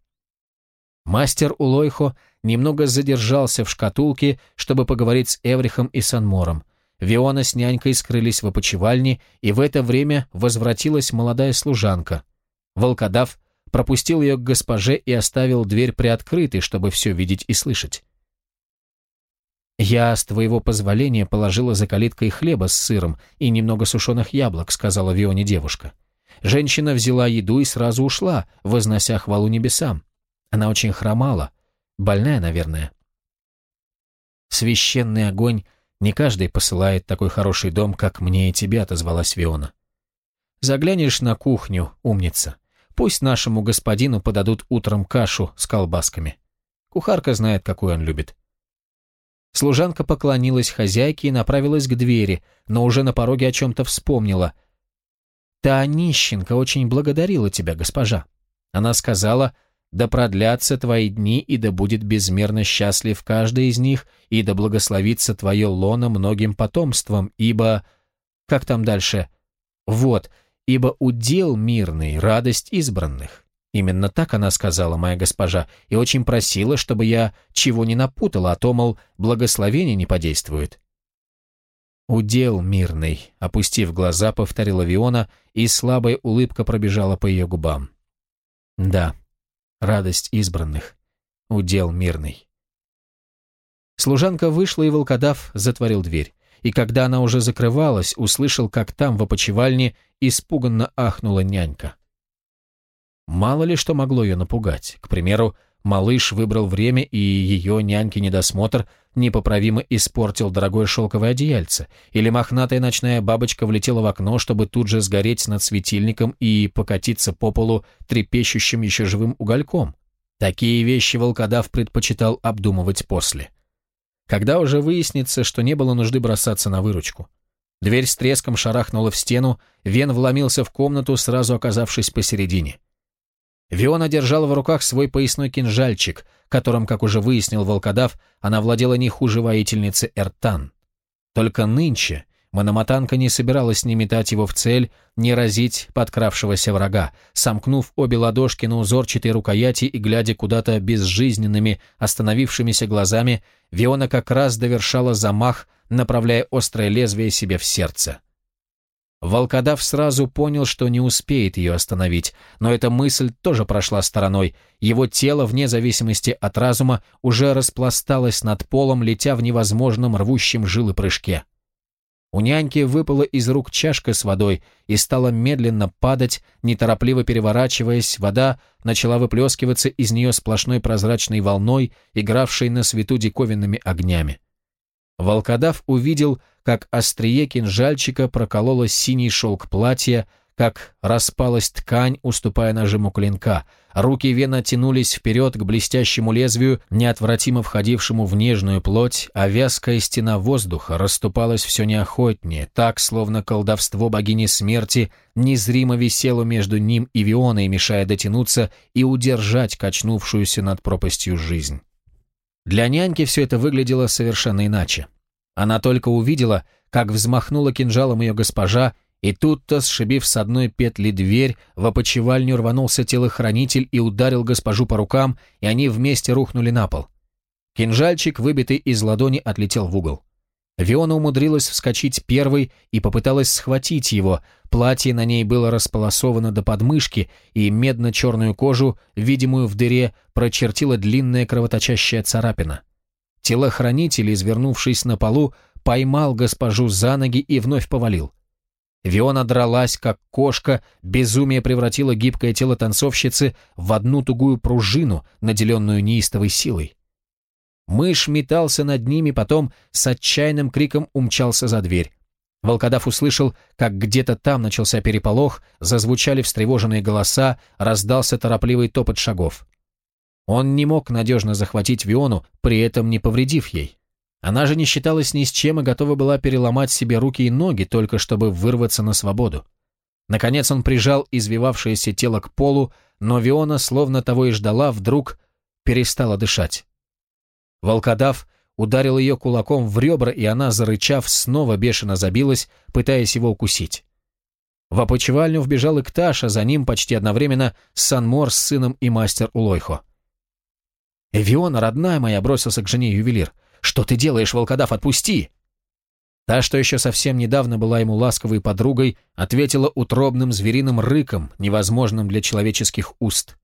Мастер Улойхо немного задержался в шкатулке, чтобы поговорить с Эврихом и Санмором. Виона с нянькой скрылись в опочивальне, и в это время возвратилась молодая служанка. Волкодав пропустил ее к госпоже и оставил дверь приоткрытой, чтобы все видеть и слышать. «Я, с твоего позволения, положила за калиткой хлеба с сыром и немного сушеных яблок», — сказала Вионе девушка. Женщина взяла еду и сразу ушла, вознося хвалу небесам. Она очень хромала, больная, наверное. «Священный огонь не каждый посылает такой хороший дом, как мне и тебе», — отозвалась Виона. «Заглянешь на кухню, умница. Пусть нашему господину подадут утром кашу с колбасками. Кухарка знает, какую он любит. Служанка поклонилась хозяйке и направилась к двери, но уже на пороге о чем-то вспомнила. «Та нищенка очень благодарила тебя, госпожа. Она сказала, да продлятся твои дни, и да будет безмерно счастлив каждый из них, и да благословится твое лоно многим потомством, ибо...» Как там дальше? «Вот, ибо удел мирный, радость избранных. Именно так она сказала, моя госпожа, и очень просила, чтобы я чего не напутала, а то, мол, благословение не подействует. «Удел мирный», — опустив глаза, повторила Виона, и слабая улыбка пробежала по ее губам. «Да, радость избранных. Удел мирный». Служанка вышла, и волкодав затворил дверь и когда она уже закрывалась, услышал, как там, в опочивальне, испуганно ахнула нянька. Мало ли что могло ее напугать. К примеру, малыш выбрал время, и ее няньки недосмотр непоправимо испортил дорогое шелковое одеяльце, или мохнатая ночная бабочка влетела в окно, чтобы тут же сгореть над светильником и покатиться по полу трепещущим еще живым угольком. Такие вещи волкодав предпочитал обдумывать после. — когда уже выяснится, что не было нужды бросаться на выручку. Дверь с треском шарахнула в стену, Вен вломился в комнату, сразу оказавшись посередине. Виона держала в руках свой поясной кинжальчик, которым, как уже выяснил волкодав, она владела не хуже воительницы Эртан. Только нынче Мономатанка не собиралась ни метать его в цель, ни разить подкравшегося врага, сомкнув обе ладошки на узорчатой рукояти и глядя куда-то безжизненными, остановившимися глазами, Виона как раз довершала замах, направляя острое лезвие себе в сердце. Волкодав сразу понял, что не успеет ее остановить, но эта мысль тоже прошла стороной. Его тело, вне зависимости от разума, уже распласталось над полом, летя в невозможном рвущем жилы прыжке. У няньки выпала из рук чашка с водой и стала медленно падать, неторопливо переворачиваясь, вода начала выплескиваться из нее сплошной прозрачной волной, игравшей на свету диковинными огнями. Волкодав увидел, как острие кинжальчика прокололо синий шелк платья, как распалась ткань, уступая нажиму клинка. Руки Вена тянулись вперед к блестящему лезвию, неотвратимо входившему в нежную плоть, а вязкая стена воздуха расступалась все неохотнее, так, словно колдовство богини смерти незримо висело между ним и Вионой, мешая дотянуться и удержать качнувшуюся над пропастью жизнь. Для няньки все это выглядело совершенно иначе. Она только увидела, как взмахнула кинжалом ее госпожа, и тут-то, сшибив с одной петли дверь, в опочивальню рванулся телохранитель и ударил госпожу по рукам, и они вместе рухнули на пол. Кинжальчик, выбитый из ладони, отлетел в угол. Виона умудрилась вскочить первой и попыталась схватить его. Платье на ней было располосовано до подмышки, и медно-черную кожу, видимую в дыре, прочертила длинная кровоточащая царапина. Телохранитель, извернувшись на полу, поймал госпожу за ноги и вновь повалил. Виона дралась, как кошка, безумие превратило гибкое тело танцовщицы в одну тугую пружину, наделенную неистовой силой. Мышь метался над ними, потом с отчаянным криком умчался за дверь. Волкодав услышал, как где-то там начался переполох, зазвучали встревоженные голоса, раздался торопливый топот шагов. Он не мог надежно захватить Виону, при этом не повредив ей. Она же не считалась ни с чем и готова была переломать себе руки и ноги, только чтобы вырваться на свободу. Наконец он прижал извивавшееся тело к полу, но Виона, словно того и ждала, вдруг перестала дышать. Волкодав ударил ее кулаком в ребра, и она, зарычав, снова бешено забилась, пытаясь его укусить. В опочивальню вбежал Икташ, а за ним почти одновременно Санмор с сыном и мастер Улойхо. «Э, «Виона, родная моя!» — бросился к жене ювелир. «Что ты делаешь, волкодав, отпусти!» Та, что еще совсем недавно была ему ласковой подругой, ответила утробным звериным рыком, невозможным для человеческих уст.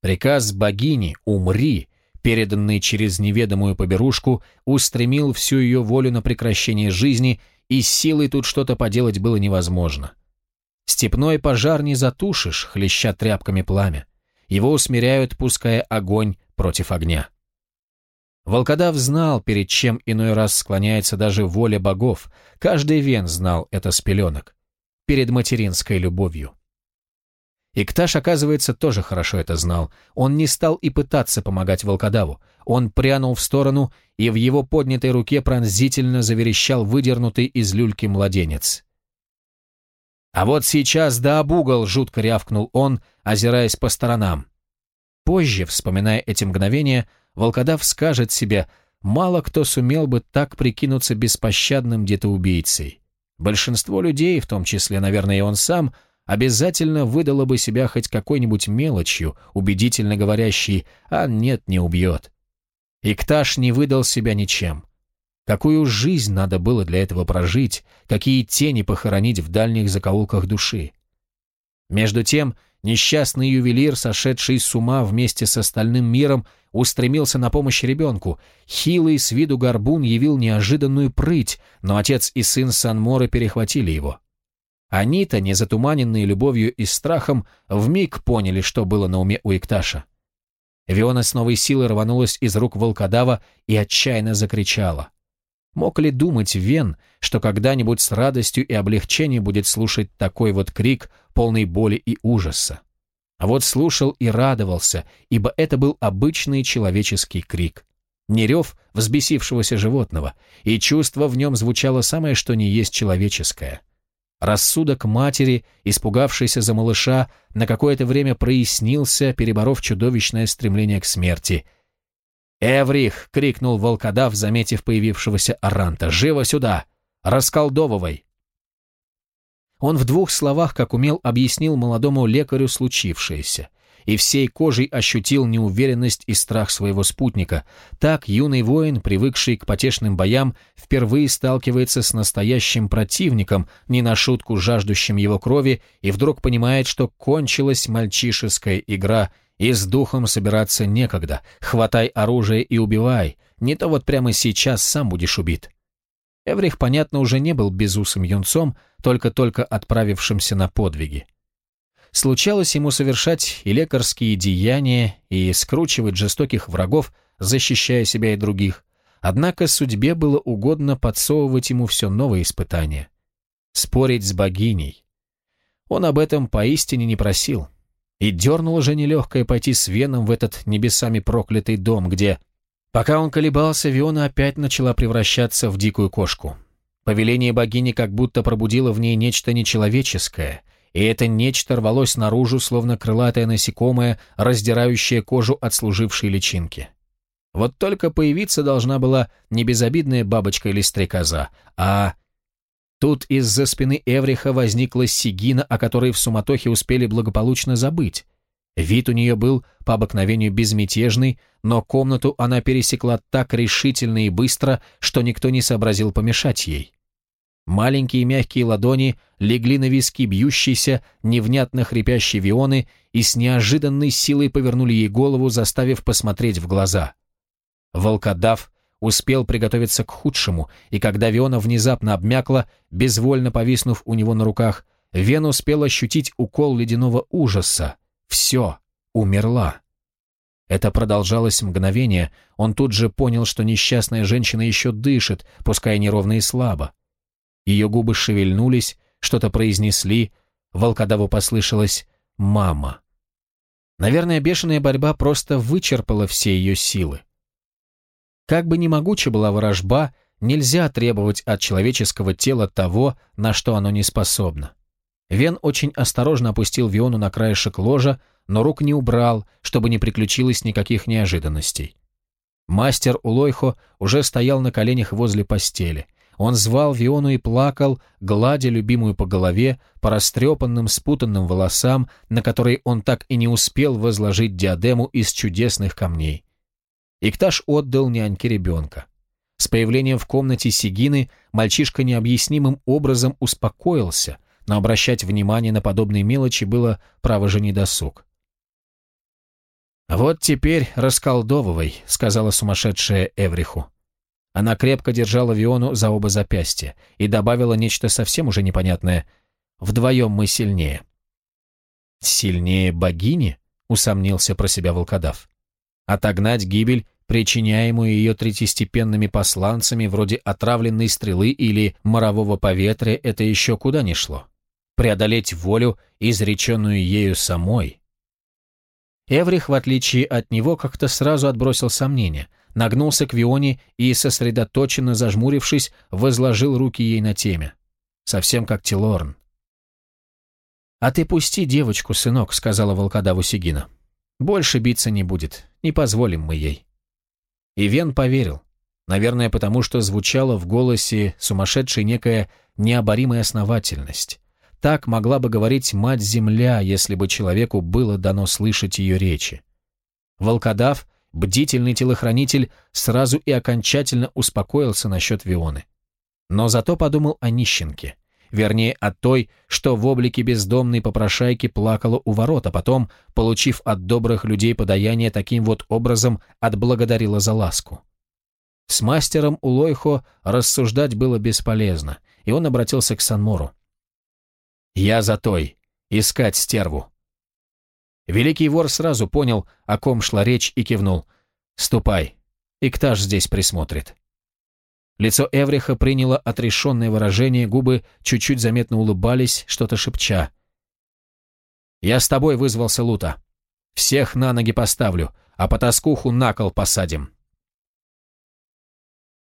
Приказ богини «Умри», переданный через неведомую поберушку, устремил всю ее волю на прекращение жизни, и с силой тут что-то поделать было невозможно. Степной пожар не затушишь, хлеща тряпками пламя. Его усмиряют, пуская огонь против огня. Волкодав знал, перед чем иной раз склоняется даже воля богов. Каждый вен знал это с пеленок. Перед материнской любовью. Икташ, оказывается, тоже хорошо это знал. Он не стал и пытаться помогать волкодаву. Он прянул в сторону, и в его поднятой руке пронзительно заверещал выдернутый из люльки младенец. «А вот сейчас да обугал!» — жутко рявкнул он, озираясь по сторонам. Позже, вспоминая эти мгновения, волкодав скажет себе, мало кто сумел бы так прикинуться беспощадным детоубийцей. Большинство людей, в том числе, наверное, и он сам, обязательно выдало бы себя хоть какой-нибудь мелочью, убедительно говорящей «а нет, не убьет». Икташ не выдал себя ничем. Какую жизнь надо было для этого прожить, какие тени похоронить в дальних закоулках души. Между тем, Несчастный ювелир, сошедший с ума вместе с остальным миром, устремился на помощь ребенку. Хилый с виду горбун явил неожиданную прыть, но отец и сын Санморы перехватили его. Они-то, не затуманенные любовью и страхом, вмиг поняли, что было на уме у Икташа. Виона с новой силой рванулась из рук волкодава и отчаянно закричала. Мог ли думать Вен, что когда-нибудь с радостью и облегчением будет слушать такой вот крик полной боли и ужаса. А вот слушал и радовался, ибо это был обычный человеческий крик. Не рев взбесившегося животного, и чувство в нем звучало самое, что не есть человеческое. Рассудок матери, испугавшейся за малыша, на какое-то время прояснился, переборов чудовищное стремление к смерти. «Эврих!» — крикнул волкодав, заметив появившегося Аранта. «Живо сюда! Расколдовывай!» Он в двух словах, как умел, объяснил молодому лекарю случившееся, и всей кожей ощутил неуверенность и страх своего спутника. Так юный воин, привыкший к потешным боям, впервые сталкивается с настоящим противником, не на шутку жаждущим его крови, и вдруг понимает, что кончилась мальчишеская игра, и с духом собираться некогда. Хватай оружие и убивай, не то вот прямо сейчас сам будешь убит. Эврих, понятно, уже не был безусым юнцом, только-только отправившимся на подвиги. Случалось ему совершать и лекарские деяния, и скручивать жестоких врагов, защищая себя и других. Однако судьбе было угодно подсовывать ему все новые испытания. Спорить с богиней. Он об этом поистине не просил. И дернуло же нелегкое пойти с Веном в этот небесами проклятый дом, где Пока он колебался, Виона опять начала превращаться в дикую кошку. Повеление богини как будто пробудило в ней нечто нечеловеческое, и это нечто рвалось наружу, словно крылатое насекомое, раздирающее кожу от служившей личинки. Вот только появиться должна была не безобидная бабочка или стрекоза, а... Тут из-за спины Эвриха возникла Сигина, о которой в суматохе успели благополучно забыть. Вид у нее был по обыкновению безмятежный, но комнату она пересекла так решительно и быстро, что никто не сообразил помешать ей. Маленькие мягкие ладони легли на виски бьющейся, невнятно хрипящей Вионы и с неожиданной силой повернули ей голову, заставив посмотреть в глаза. Волкодав успел приготовиться к худшему, и когда Виона внезапно обмякла, безвольно повиснув у него на руках, Вен успел ощутить укол ледяного ужаса. Все, умерла. Это продолжалось мгновение, он тут же понял, что несчастная женщина еще дышит, пускай неровно и слабо. Ее губы шевельнулись, что-то произнесли, волкодаву послышалось «мама». Наверное, бешеная борьба просто вычерпала все ее силы. Как бы ни могуча была ворожба, нельзя требовать от человеческого тела того, на что оно не способно. Вен очень осторожно опустил Виону на краешек ложа, но рук не убрал, чтобы не приключилось никаких неожиданностей. Мастер Улойхо уже стоял на коленях возле постели. Он звал Виону и плакал, гладя любимую по голове, по растрепанным, спутанным волосам, на которые он так и не успел возложить диадему из чудесных камней. Икташ отдал няньке ребенка. С появлением в комнате Сигины мальчишка необъяснимым образом успокоился — но обращать внимание на подобные мелочи было, право же, недосуг. «Вот теперь расколдовывай», — сказала сумасшедшая Эвриху. Она крепко держала Виону за оба запястья и добавила нечто совсем уже непонятное. «Вдвоем мы сильнее». «Сильнее богини?» — усомнился про себя волкодав. «Отогнать гибель, причиняемую ее третьестепенными посланцами вроде отравленной стрелы или морового поветрия, это еще куда ни шло преодолеть волю, изреченную ею самой. Эврих, в отличие от него, как-то сразу отбросил сомнения, нагнулся к Вионе и, сосредоточенно зажмурившись, возложил руки ей на теме. Совсем как Тилорн. «А ты пусти девочку, сынок», — сказала волкодаву Сигина. «Больше биться не будет, не позволим мы ей». И Вен поверил, наверное, потому что звучала в голосе сумасшедшей некая необоримая основательность. Так могла бы говорить Мать-Земля, если бы человеку было дано слышать ее речи. Волкодав, бдительный телохранитель, сразу и окончательно успокоился насчет Вионы. Но зато подумал о нищенке. Вернее, о той, что в облике бездомной попрошайки плакала у ворот, а потом, получив от добрых людей подаяние, таким вот образом отблагодарила за ласку. С мастером Улойхо рассуждать было бесполезно, и он обратился к Санмору. Я за той. Искать стерву. Великий вор сразу понял, о ком шла речь, и кивнул. «Ступай. Иктаж здесь присмотрит». Лицо Эвриха приняло отрешенное выражение, губы чуть-чуть заметно улыбались, что-то шепча. «Я с тобой вызвался Лута. Всех на ноги поставлю, а потаскуху на кол посадим.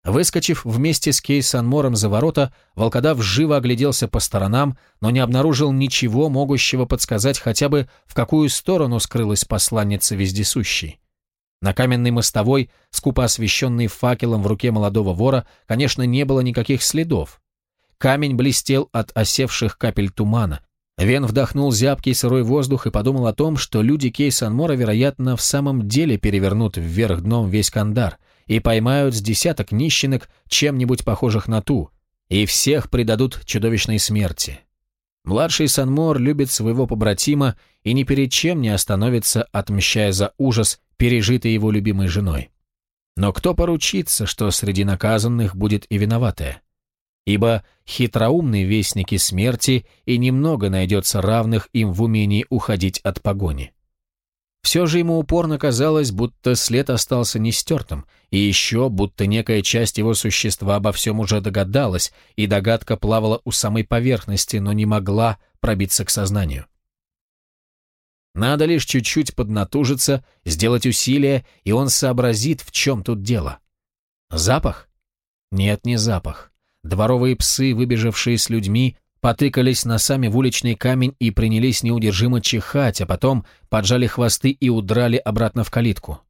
Выскочив вместе с Кей-Санмором за ворота, волкодав живо огляделся по сторонам, но не обнаружил ничего, могущего подсказать хотя бы, в какую сторону скрылась посланница вездесущей. На каменной мостовой, скупо освещенной факелом в руке молодого вора, конечно, не было никаких следов. Камень блестел от осевших капель тумана. Вен вдохнул зябкий сырой воздух и подумал о том, что люди Кей-Санмора, вероятно, в самом деле перевернут вверх дном весь Кандар — и поймают с десяток нищенок, чем-нибудь похожих на ту, и всех предадут чудовищной смерти. Младший Санмор любит своего побратима и ни перед чем не остановится, отмщая за ужас, пережитый его любимой женой. Но кто поручится, что среди наказанных будет и виноватая? Ибо хитроумные вестники смерти и немного найдется равных им в умении уходить от погони. Все же ему упорно казалось, будто след остался нестертым, и еще будто некая часть его существа обо всем уже догадалась, и догадка плавала у самой поверхности, но не могла пробиться к сознанию. Надо лишь чуть-чуть поднатужиться, сделать усилие, и он сообразит, в чем тут дело. Запах? Нет, не запах. Дворовые псы, выбежавшие с людьми, потыкались носами в уличный камень и принялись неудержимо чихать, а потом поджали хвосты и удрали обратно в калитку.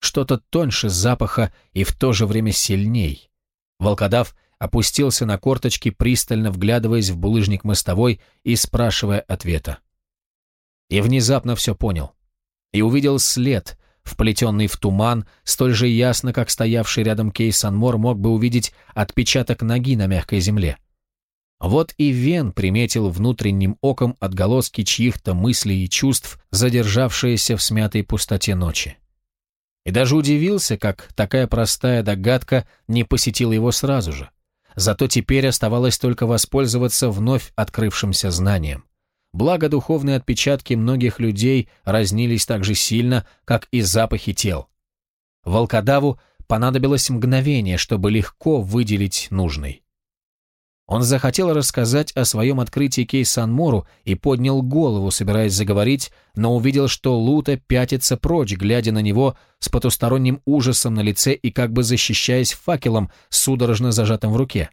Что-то тоньше запаха и в то же время сильней. Волкодав опустился на корточки, пристально вглядываясь в булыжник мостовой и спрашивая ответа. И внезапно все понял. И увидел след, вплетенный в туман, столь же ясно, как стоявший рядом Кей Санмор мог бы увидеть отпечаток ноги на мягкой земле. Вот и Вен приметил внутренним оком отголоски чьих-то мыслей и чувств, задержавшиеся в смятой пустоте ночи. И даже удивился, как такая простая догадка не посетила его сразу же. Зато теперь оставалось только воспользоваться вновь открывшимся знанием. Благо духовные отпечатки многих людей разнились так же сильно, как и запахи тел. Волкодаву понадобилось мгновение, чтобы легко выделить нужный. Он захотел рассказать о своем открытии Кейсанмору и поднял голову, собираясь заговорить, но увидел, что Лута пятится прочь, глядя на него с потусторонним ужасом на лице и как бы защищаясь факелом, судорожно зажатым в руке.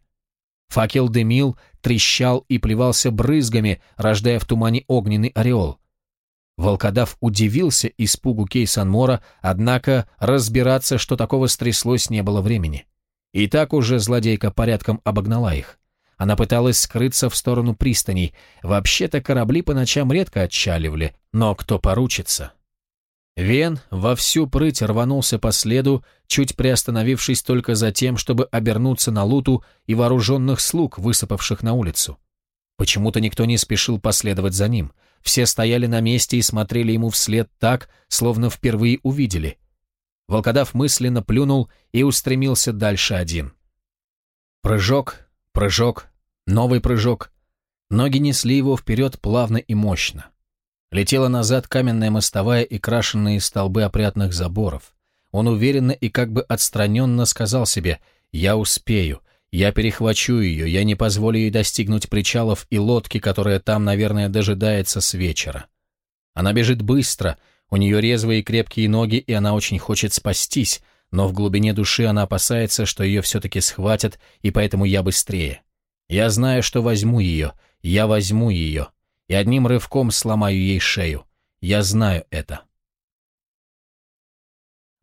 Факел дымил, трещал и плевался брызгами, рождая в тумане огненный ореол. Волкодав удивился испугу Кей Санмора, однако разбираться, что такого стряслось, не было времени. И так уже злодейка порядком обогнала их. Она пыталась скрыться в сторону пристаней. Вообще-то корабли по ночам редко отчаливали, но кто поручится? Вен во всю прыть рванулся по следу, чуть приостановившись только за тем, чтобы обернуться на луту и вооруженных слуг, высыпавших на улицу. Почему-то никто не спешил последовать за ним. Все стояли на месте и смотрели ему вслед так, словно впервые увидели. Волкодав мысленно плюнул и устремился дальше один. Прыжок, прыжок, Новый прыжок. Ноги несли его вперед плавно и мощно. Летела назад каменная мостовая и крашенные столбы опрятных заборов. Он уверенно и как бы отстраненно сказал себе «Я успею, я перехвачу ее, я не позволю ей достигнуть причалов и лодки, которая там, наверное, дожидается с вечера. Она бежит быстро, у нее резвые и крепкие ноги, и она очень хочет спастись, но в глубине души она опасается, что ее все-таки схватят, и поэтому я быстрее». Я знаю, что возьму ее, я возьму ее, и одним рывком сломаю ей шею. Я знаю это.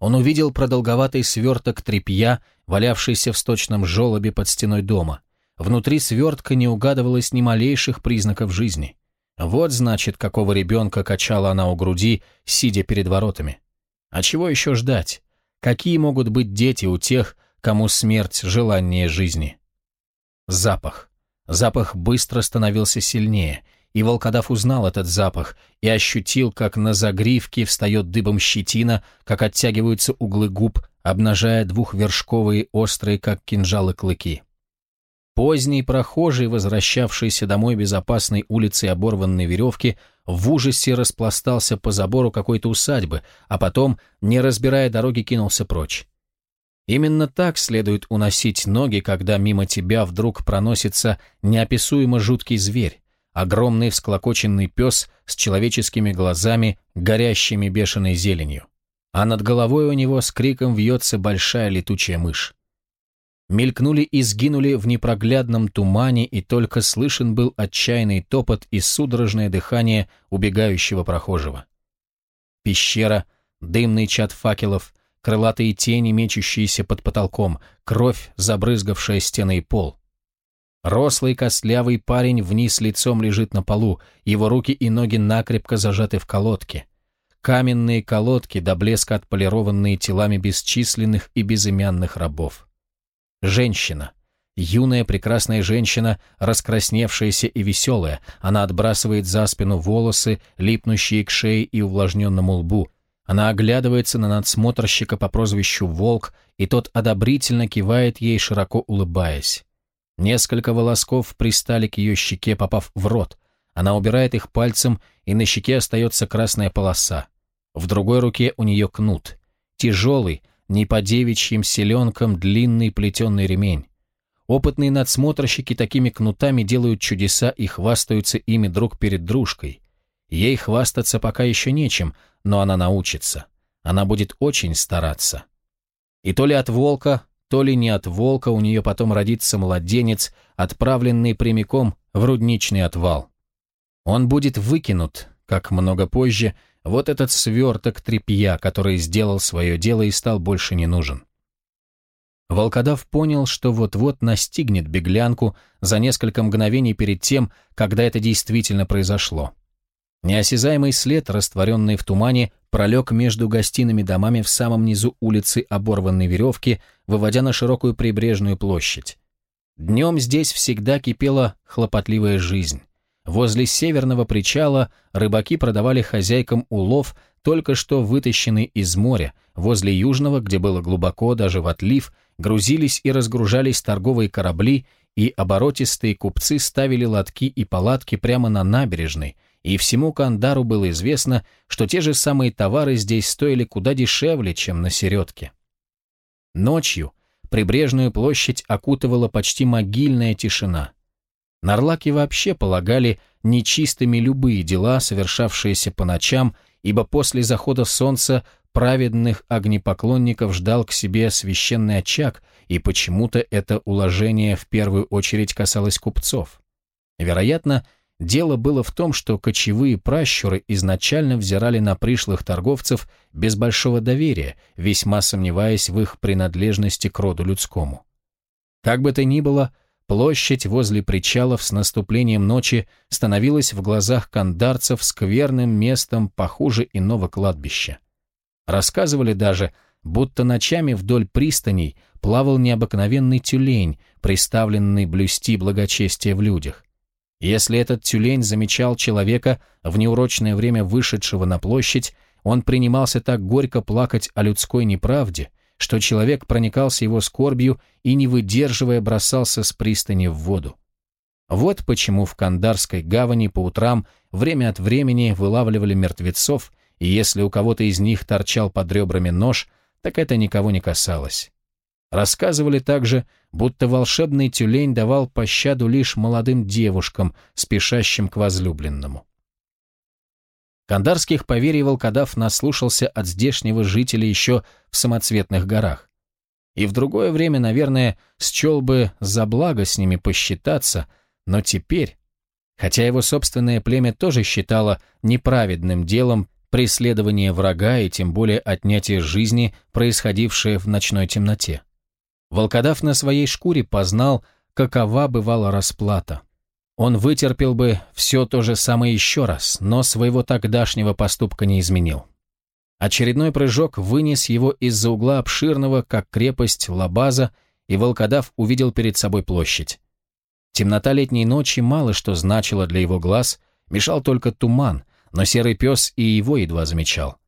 Он увидел продолговатый сверток тряпья, валявшийся в сточном желобе под стеной дома. Внутри свертка не угадывалось ни малейших признаков жизни. Вот, значит, какого ребенка качала она у груди, сидя перед воротами. А чего еще ждать? Какие могут быть дети у тех, кому смерть желание жизни? Запах. Запах быстро становился сильнее, и волкодав узнал этот запах и ощутил, как на загривке встает дыбом щетина, как оттягиваются углы губ, обнажая двухвершковые острые, как кинжалы, клыки. Поздний прохожий, возвращавшийся домой безопасной улицей оборванной веревки, в ужасе распластался по забору какой-то усадьбы, а потом, не разбирая дороги, кинулся прочь. Именно так следует уносить ноги, когда мимо тебя вдруг проносится неописуемо жуткий зверь, огромный всклокоченный пес с человеческими глазами, горящими бешеной зеленью. А над головой у него с криком вьется большая летучая мышь. Мелькнули и сгинули в непроглядном тумане, и только слышен был отчаянный топот и судорожное дыхание убегающего прохожего. Пещера, дымный чад факелов — крылатые тени, мечущиеся под потолком, кровь, забрызгавшая стены и пол. Рослый костлявый парень вниз лицом лежит на полу, его руки и ноги накрепко зажаты в колодке. Каменные колодки, до блеска отполированные телами бесчисленных и безымянных рабов. Женщина. Юная прекрасная женщина, раскрасневшаяся и веселая, она отбрасывает за спину волосы, липнущие к шее и увлажненному лбу, она оглядывается на надсмотрщика по прозвищу Волк, и тот одобрительно кивает ей, широко улыбаясь. Несколько волосков пристали к ее щеке, попав в рот. Она убирает их пальцем, и на щеке остается красная полоса. В другой руке у нее кнут. Тяжелый, не по девичьим селенкам длинный плетеный ремень. Опытные надсмотрщики такими кнутами делают чудеса и хвастаются ими друг перед дружкой. Ей хвастаться пока еще нечем, но она научится. Она будет очень стараться. И то ли от волка, то ли не от волка у нее потом родится младенец, отправленный прямиком в рудничный отвал. Он будет выкинут, как много позже, вот этот сверток тряпья, который сделал свое дело и стал больше не нужен. Волкодав понял, что вот-вот настигнет беглянку за несколько мгновений перед тем, когда это действительно произошло. Неосязаемый след, растворенный в тумане, пролег между гостиными домами в самом низу улицы оборванной веревки, выводя на широкую прибрежную площадь. Днем здесь всегда кипела хлопотливая жизнь. Возле северного причала рыбаки продавали хозяйкам улов, только что вытащенный из моря, возле южного, где было глубоко, даже в отлив, грузились и разгружались торговые корабли, и оборотистые купцы ставили лотки и палатки прямо на набережной, и всему Кандару было известно, что те же самые товары здесь стоили куда дешевле, чем на середке. Ночью прибрежную площадь окутывала почти могильная тишина. Нарлаки вообще полагали нечистыми любые дела, совершавшиеся по ночам, ибо после захода солнца праведных огнепоклонников ждал к себе священный очаг, и почему-то это уложение в первую очередь касалось купцов. Вероятно, Дело было в том, что кочевые пращуры изначально взирали на пришлых торговцев без большого доверия, весьма сомневаясь в их принадлежности к роду людскому. Как бы то ни было, площадь возле причалов с наступлением ночи становилась в глазах кандарцев скверным местом похуже иного кладбища. Рассказывали даже, будто ночами вдоль пристаней плавал необыкновенный тюлень, приставленный блюсти благочестия в людях. Если этот тюлень замечал человека в неурочное время вышедшего на площадь, он принимался так горько плакать о людской неправде, что человек проникался его скорбью и, не выдерживая, бросался с пристани в воду. Вот почему в Кандарской гавани по утрам время от времени вылавливали мертвецов, и если у кого-то из них торчал под ребрами нож, так это никого не касалось. Рассказывали также, будто волшебный тюлень давал пощаду лишь молодым девушкам, спешащим к возлюбленному. Кандарских поверий волкодав наслушался от здешнего жителя еще в самоцветных горах. И в другое время, наверное, счел бы за благо с ними посчитаться, но теперь, хотя его собственное племя тоже считало неправедным делом преследование врага и тем более отнятие жизни, происходившее в ночной темноте. Волкодав на своей шкуре познал, какова бывала расплата. Он вытерпел бы все то же самое еще раз, но своего тогдашнего поступка не изменил. Очередной прыжок вынес его из-за угла обширного, как крепость, лабаза, и волкодав увидел перед собой площадь. Темнота летней ночи мало что значила для его глаз, мешал только туман, но серый пес и его едва замечал.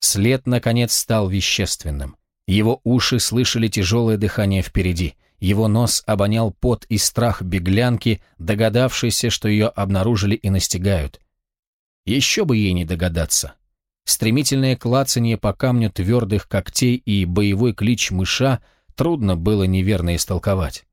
След, наконец, стал вещественным. Его уши слышали тяжелое дыхание впереди. Его нос обонял пот и страх беглянки, догадавшейся, что ее обнаружили и настигают. Еще бы ей не догадаться. Стремительное клацание по камню твердых когтей и боевой клич мыша трудно было неверно истолковать.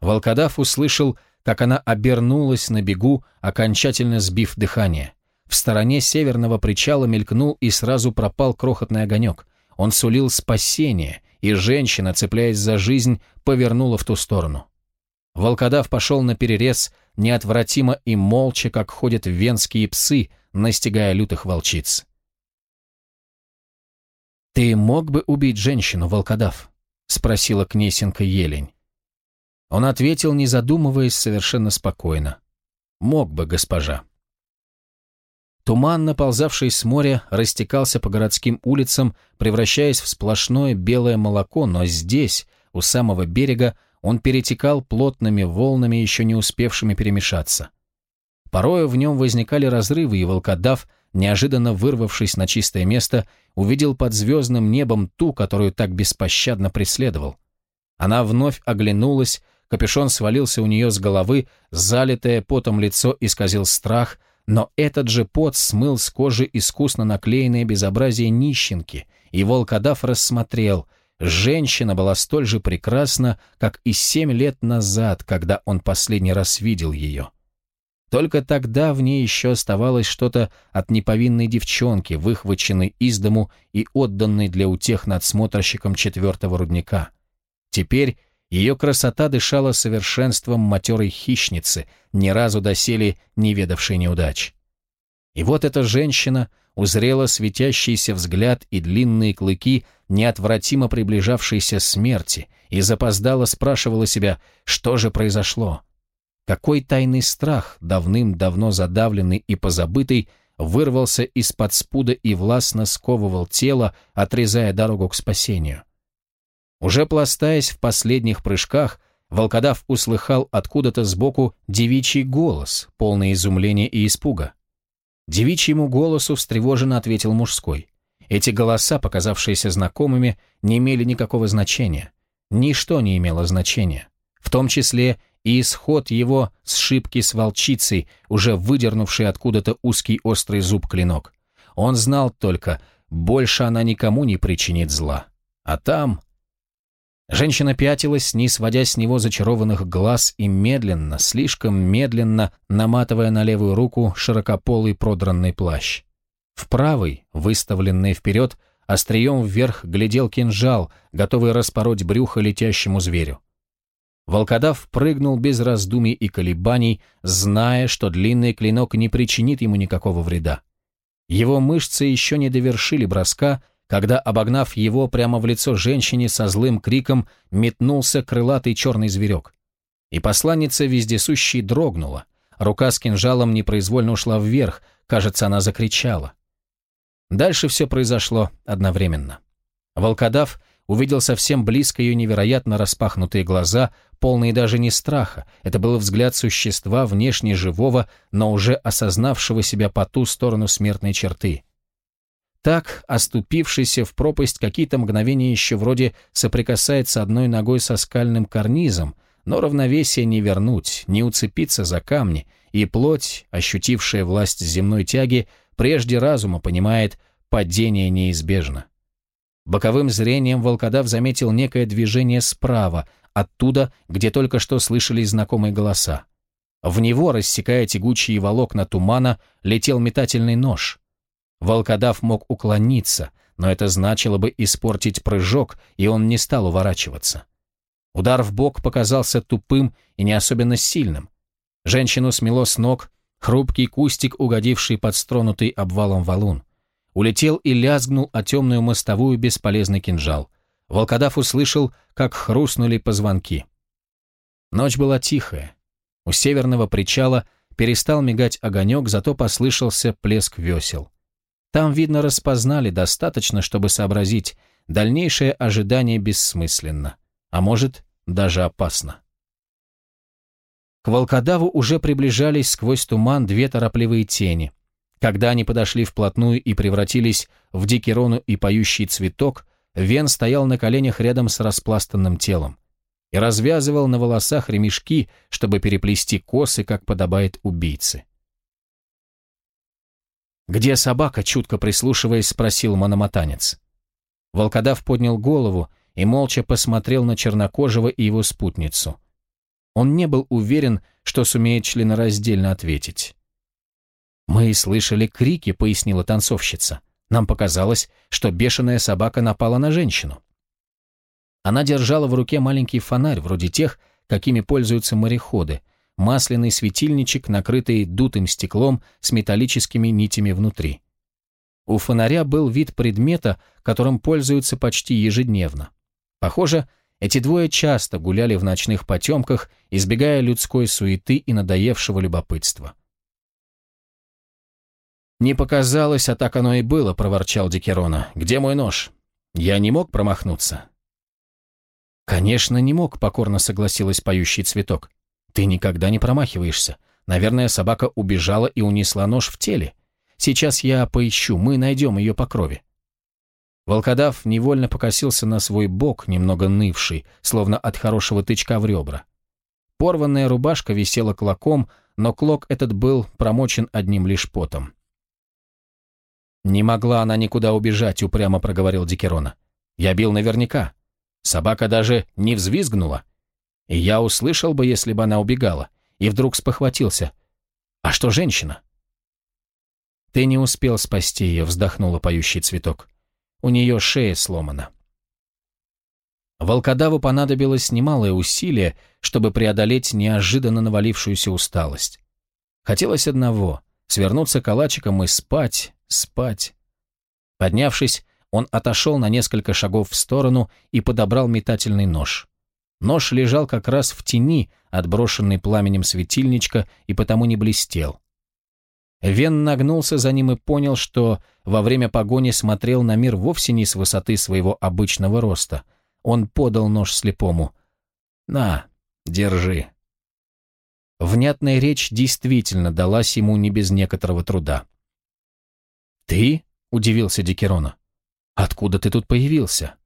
Волкодав услышал, как она обернулась на бегу, окончательно сбив дыхание. В стороне северного причала мелькнул и сразу пропал крохотный огонек — он сулил спасение, и женщина, цепляясь за жизнь, повернула в ту сторону. Волкодав пошел на перерез неотвратимо и молча, как ходят венские псы, настигая лютых волчиц. «Ты мог бы убить женщину, волкодав?» — спросила Кнесенко Елень. Он ответил, не задумываясь, совершенно спокойно. «Мог бы, госпожа». Туман, наползавший с моря, растекался по городским улицам, превращаясь в сплошное белое молоко, но здесь, у самого берега, он перетекал плотными волнами, еще не успевшими перемешаться. Порою в нем возникали разрывы, и волкодав, неожиданно вырвавшись на чистое место, увидел под звездным небом ту, которую так беспощадно преследовал. Она вновь оглянулась, капюшон свалился у нее с головы, залитое потом лицо исказил страх — но этот же пот смыл с кожи искусно наклеенное безобразие нищенки, и волкодав рассмотрел — Женщина была столь же прекрасна, как и семь лет назад, когда он последний раз видел ее. Только тогда в ней еще оставалось что-то от неповинной девчонки, выхваченной из дому и отданной для утех надсмотрщикам четвертого рудника. Теперь ее красота дышала совершенством матерой хищницы, ни разу доселе не ведавшей неудач. И вот эта женщина узрела светящийся взгляд и длинные клыки, неотвратимо приближавшейся смерти, и запоздала спрашивала себя, что же произошло. Какой тайный страх, давным-давно задавленный и позабытый, вырвался из-под спуда и властно сковывал тело, отрезая дорогу к спасению. Уже пластаясь в последних прыжках, волкодав услыхал откуда-то сбоку девичий голос, полный изумления и испуга. Девичьему голосу встревоженно ответил мужской. Эти голоса, показавшиеся знакомыми, не имели никакого значения. Ничто не имело значения. В том числе и исход его сшибки с волчицей, уже выдернувшей откуда-то узкий острый зуб клинок. Он знал только, больше она никому не причинит зла. А там... Женщина пятилась, не сводя с него зачарованных глаз и медленно, слишком медленно, наматывая на левую руку широкополый продранный плащ. В правой, выставленной вперед, острием вверх глядел кинжал, готовый распороть брюхо летящему зверю. Волкодав прыгнул без раздумий и колебаний, зная, что длинный клинок не причинит ему никакого вреда. Его мышцы еще не довершили броска, когда, обогнав его прямо в лицо женщине со злым криком, метнулся крылатый черный зверек. И посланница вездесущей дрогнула. Рука с кинжалом непроизвольно ушла вверх, кажется, она закричала. Дальше все произошло одновременно. Волкодав увидел совсем близко ее невероятно распахнутые глаза, полные даже не страха, это был взгляд существа, внешне живого, но уже осознавшего себя по ту сторону смертной черты — так, оступившийся в пропасть какие-то мгновения еще вроде соприкасается одной ногой со скальным карнизом, но равновесие не вернуть, не уцепиться за камни, и плоть, ощутившая власть земной тяги, прежде разума понимает, падение неизбежно. Боковым зрением волкодав заметил некое движение справа, оттуда, где только что слышались знакомые голоса. В него, рассекая тягучие волокна тумана, летел метательный нож. Волкодав мог уклониться, но это значило бы испортить прыжок, и он не стал уворачиваться. Удар в бок показался тупым и не особенно сильным. Женщину смело с ног, хрупкий кустик, угодивший под стронутый обвалом валун. Улетел и лязгнул о темную мостовую бесполезный кинжал. Волкодав услышал, как хрустнули позвонки. Ночь была тихая. У северного причала перестал мигать огонек, зато послышался плеск весел. Там, видно, распознали достаточно, чтобы сообразить, дальнейшее ожидание бессмысленно, а может, даже опасно. К волкодаву уже приближались сквозь туман две торопливые тени. Когда они подошли вплотную и превратились в дикерону и поющий цветок, Вен стоял на коленях рядом с распластанным телом и развязывал на волосах ремешки, чтобы переплести косы, как подобает убийце. «Где собака?» — чутко прислушиваясь, спросил мономатанец. Волкодав поднял голову и молча посмотрел на Чернокожего и его спутницу. Он не был уверен, что сумеет членораздельно ответить. «Мы слышали крики», — пояснила танцовщица. «Нам показалось, что бешеная собака напала на женщину». Она держала в руке маленький фонарь, вроде тех, какими пользуются мореходы, масляный светильничек, накрытый дутым стеклом с металлическими нитями внутри. У фонаря был вид предмета, которым пользуются почти ежедневно. Похоже, эти двое часто гуляли в ночных потемках, избегая людской суеты и надоевшего любопытства. «Не показалось, а так оно и было», — проворчал Дикерона. «Где мой нож? Я не мог промахнуться». «Конечно, не мог», — покорно согласилась поющий цветок. Ты никогда не промахиваешься. Наверное, собака убежала и унесла нож в теле. Сейчас я поищу, мы найдем ее по крови». Волкодав невольно покосился на свой бок, немного нывший, словно от хорошего тычка в ребра. Порванная рубашка висела клоком, но клок этот был промочен одним лишь потом. «Не могла она никуда убежать», — упрямо проговорил Дикерона. «Я бил наверняка. Собака даже не взвизгнула. И я услышал бы, если бы она убегала. И вдруг спохватился. «А что женщина?» «Ты не успел спасти ее», — вздохнула поющий цветок. «У нее шея сломана». Волкодаву понадобилось немалое усилие, чтобы преодолеть неожиданно навалившуюся усталость. Хотелось одного — свернуться калачиком и спать, спать. Поднявшись, он отошел на несколько шагов в сторону и подобрал метательный нож. Нож лежал как раз в тени, отброшенный пламенем светильничка, и потому не блестел. Вен нагнулся за ним и понял, что во время погони смотрел на мир вовсе не с высоты своего обычного роста. Он подал нож слепому. «На, держи». Внятная речь действительно далась ему не без некоторого труда. «Ты?» — удивился Дикерона. «Откуда ты тут появился?»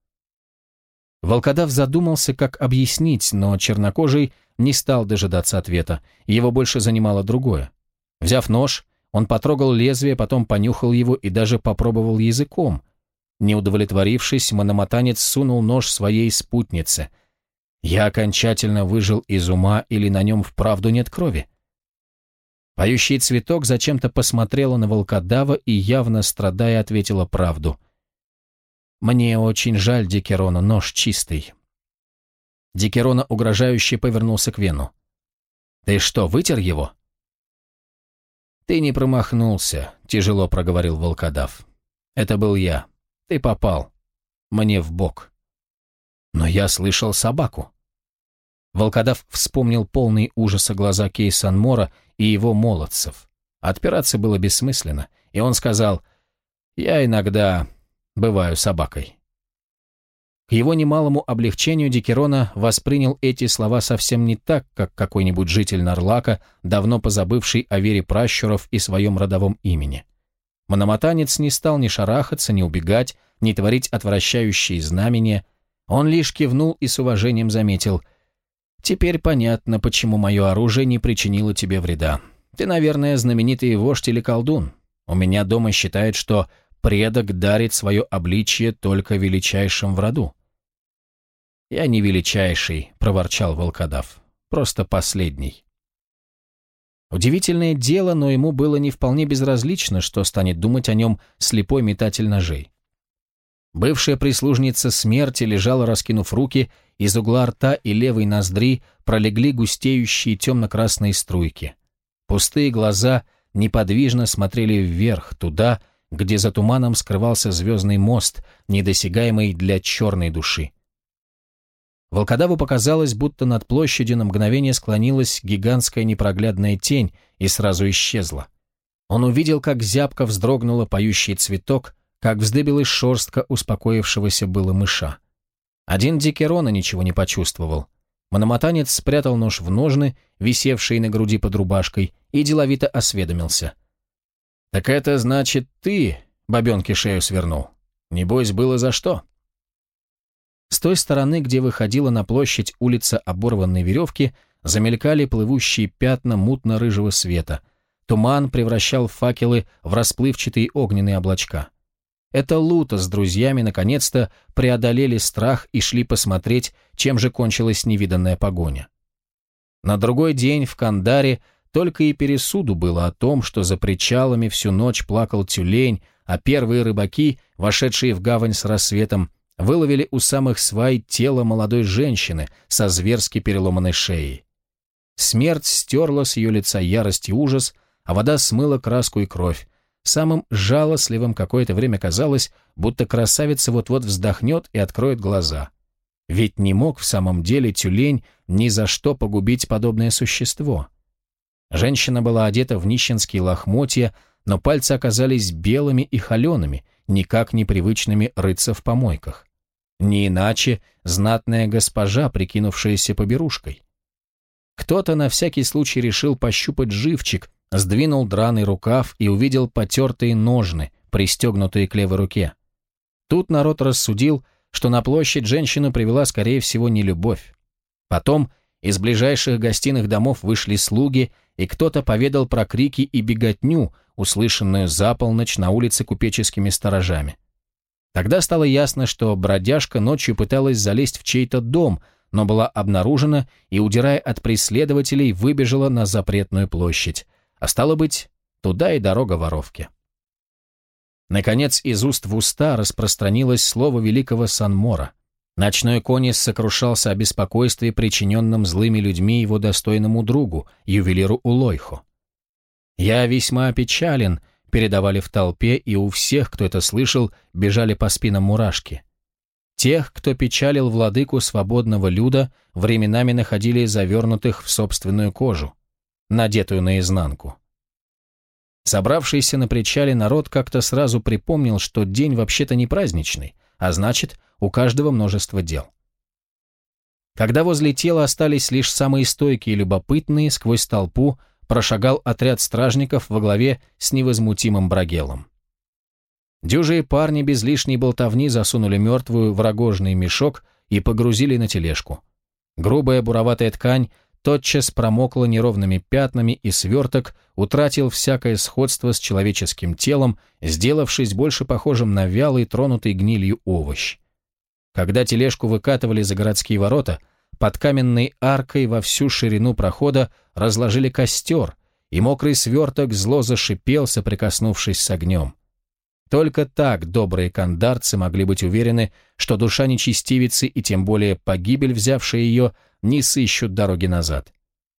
Волкодав задумался, как объяснить, но чернокожий не стал дожидаться ответа. Его больше занимало другое. Взяв нож, он потрогал лезвие, потом понюхал его и даже попробовал языком. Не удовлетворившись, мономатанец сунул нож своей спутнице. «Я окончательно выжил из ума или на нем вправду нет крови?» Поющий цветок зачем-то посмотрела на волкодава и, явно страдая, ответила правду. «Мне очень жаль Дикерона, нож чистый». Дикерона угрожающе повернулся к Вену. «Ты что, вытер его?» «Ты не промахнулся», — тяжело проговорил волкодав. «Это был я. Ты попал. Мне в бок». «Но я слышал собаку». Волкодав вспомнил полный ужаса глаза Кейсан Мора и его молодцев. Отпираться было бессмысленно, и он сказал, «Я иногда бываю собакой». К его немалому облегчению Дикерона воспринял эти слова совсем не так, как какой-нибудь житель Нарлака, давно позабывший о вере пращуров и своем родовом имени. Мономатанец не стал ни шарахаться, ни убегать, ни творить отвращающие знамения. Он лишь кивнул и с уважением заметил. «Теперь понятно, почему мое оружие не причинило тебе вреда. Ты, наверное, знаменитый вождь или колдун. У меня дома считают, что предок дарит свое обличье только величайшим в роду. «Я не величайший», — проворчал волкодав, — «просто последний». Удивительное дело, но ему было не вполне безразлично, что станет думать о нем слепой метатель ножей. Бывшая прислужница смерти лежала, раскинув руки, из угла рта и левой ноздри пролегли густеющие темно-красные струйки. Пустые глаза неподвижно смотрели вверх, туда, где за туманом скрывался звездный мост, недосягаемый для черной души. Волкодаву показалось, будто над площадью на мгновение склонилась гигантская непроглядная тень и сразу исчезла. Он увидел, как зябко вздрогнула поющий цветок, как вздыбилась шерстка успокоившегося было мыша. Один Дикерона ничего не почувствовал. Мономотанец спрятал нож в ножны, висевшие на груди под рубашкой, и деловито осведомился — «Так это значит, ты бабенке шею свернул. Небось, было за что?» С той стороны, где выходила на площадь улица оборванной веревки, замелькали плывущие пятна мутно-рыжего света. Туман превращал факелы в расплывчатые огненные облачка. Это Лута с друзьями наконец-то преодолели страх и шли посмотреть, чем же кончилась невиданная погоня. На другой день в Кандаре только и пересуду было о том, что за причалами всю ночь плакал тюлень, а первые рыбаки, вошедшие в гавань с рассветом, выловили у самых свай тело молодой женщины со зверски переломанной шеей. Смерть стерла с ее лица ярость и ужас, а вода смыла краску и кровь. Самым жалостливым какое-то время казалось, будто красавица вот-вот вздохнет и откроет глаза. Ведь не мог в самом деле тюлень ни за что погубить подобное существо. Женщина была одета в нищенские лохмотья, но пальцы оказались белыми и холеными, никак не привычными рыться в помойках. Не иначе знатная госпожа, прикинувшаяся поберушкой. Кто-то на всякий случай решил пощупать живчик, сдвинул драный рукав и увидел потертые ножны, пристегнутые к левой руке. Тут народ рассудил, что на площадь женщину привела, скорее всего, не любовь. Потом из ближайших гостиных домов вышли слуги, и кто-то поведал про крики и беготню, услышанную за полночь на улице купеческими сторожами. Тогда стало ясно, что бродяжка ночью пыталась залезть в чей-то дом, но была обнаружена и, удирая от преследователей, выбежала на запретную площадь. А стало быть, туда и дорога воровке. Наконец, из уст в уста распространилось слово великого Санмора — Ночной конис сокрушался о беспокойстве, причиненном злыми людьми его достойному другу, ювелиру Улойхо. «Я весьма опечален», — передавали в толпе, и у всех, кто это слышал, бежали по спинам мурашки. Тех, кто печалил владыку свободного люда, временами находили завернутых в собственную кожу, надетую наизнанку. Собравшийся на причале народ как-то сразу припомнил, что день вообще-то не праздничный, а значит, у каждого множество дел. Когда возле тела остались лишь самые стойкие и любопытные, сквозь толпу прошагал отряд стражников во главе с невозмутимым Брагелом. Дюжие парни без лишней болтовни засунули мертвую в рогожный мешок и погрузили на тележку. Грубая буроватая ткань тотчас промокла неровными пятнами, и сверток утратил всякое сходство с человеческим телом, сделавшись больше похожим на вялый, тронутый гнилью овощ. Когда тележку выкатывали за городские ворота, под каменной аркой во всю ширину прохода разложили костер, и мокрый сверток зло зашипел, соприкоснувшись с огнем. Только так добрые кандарцы могли быть уверены, что душа нечестивицы и тем более погибель, взявшая ее, не сыщут дороги назад.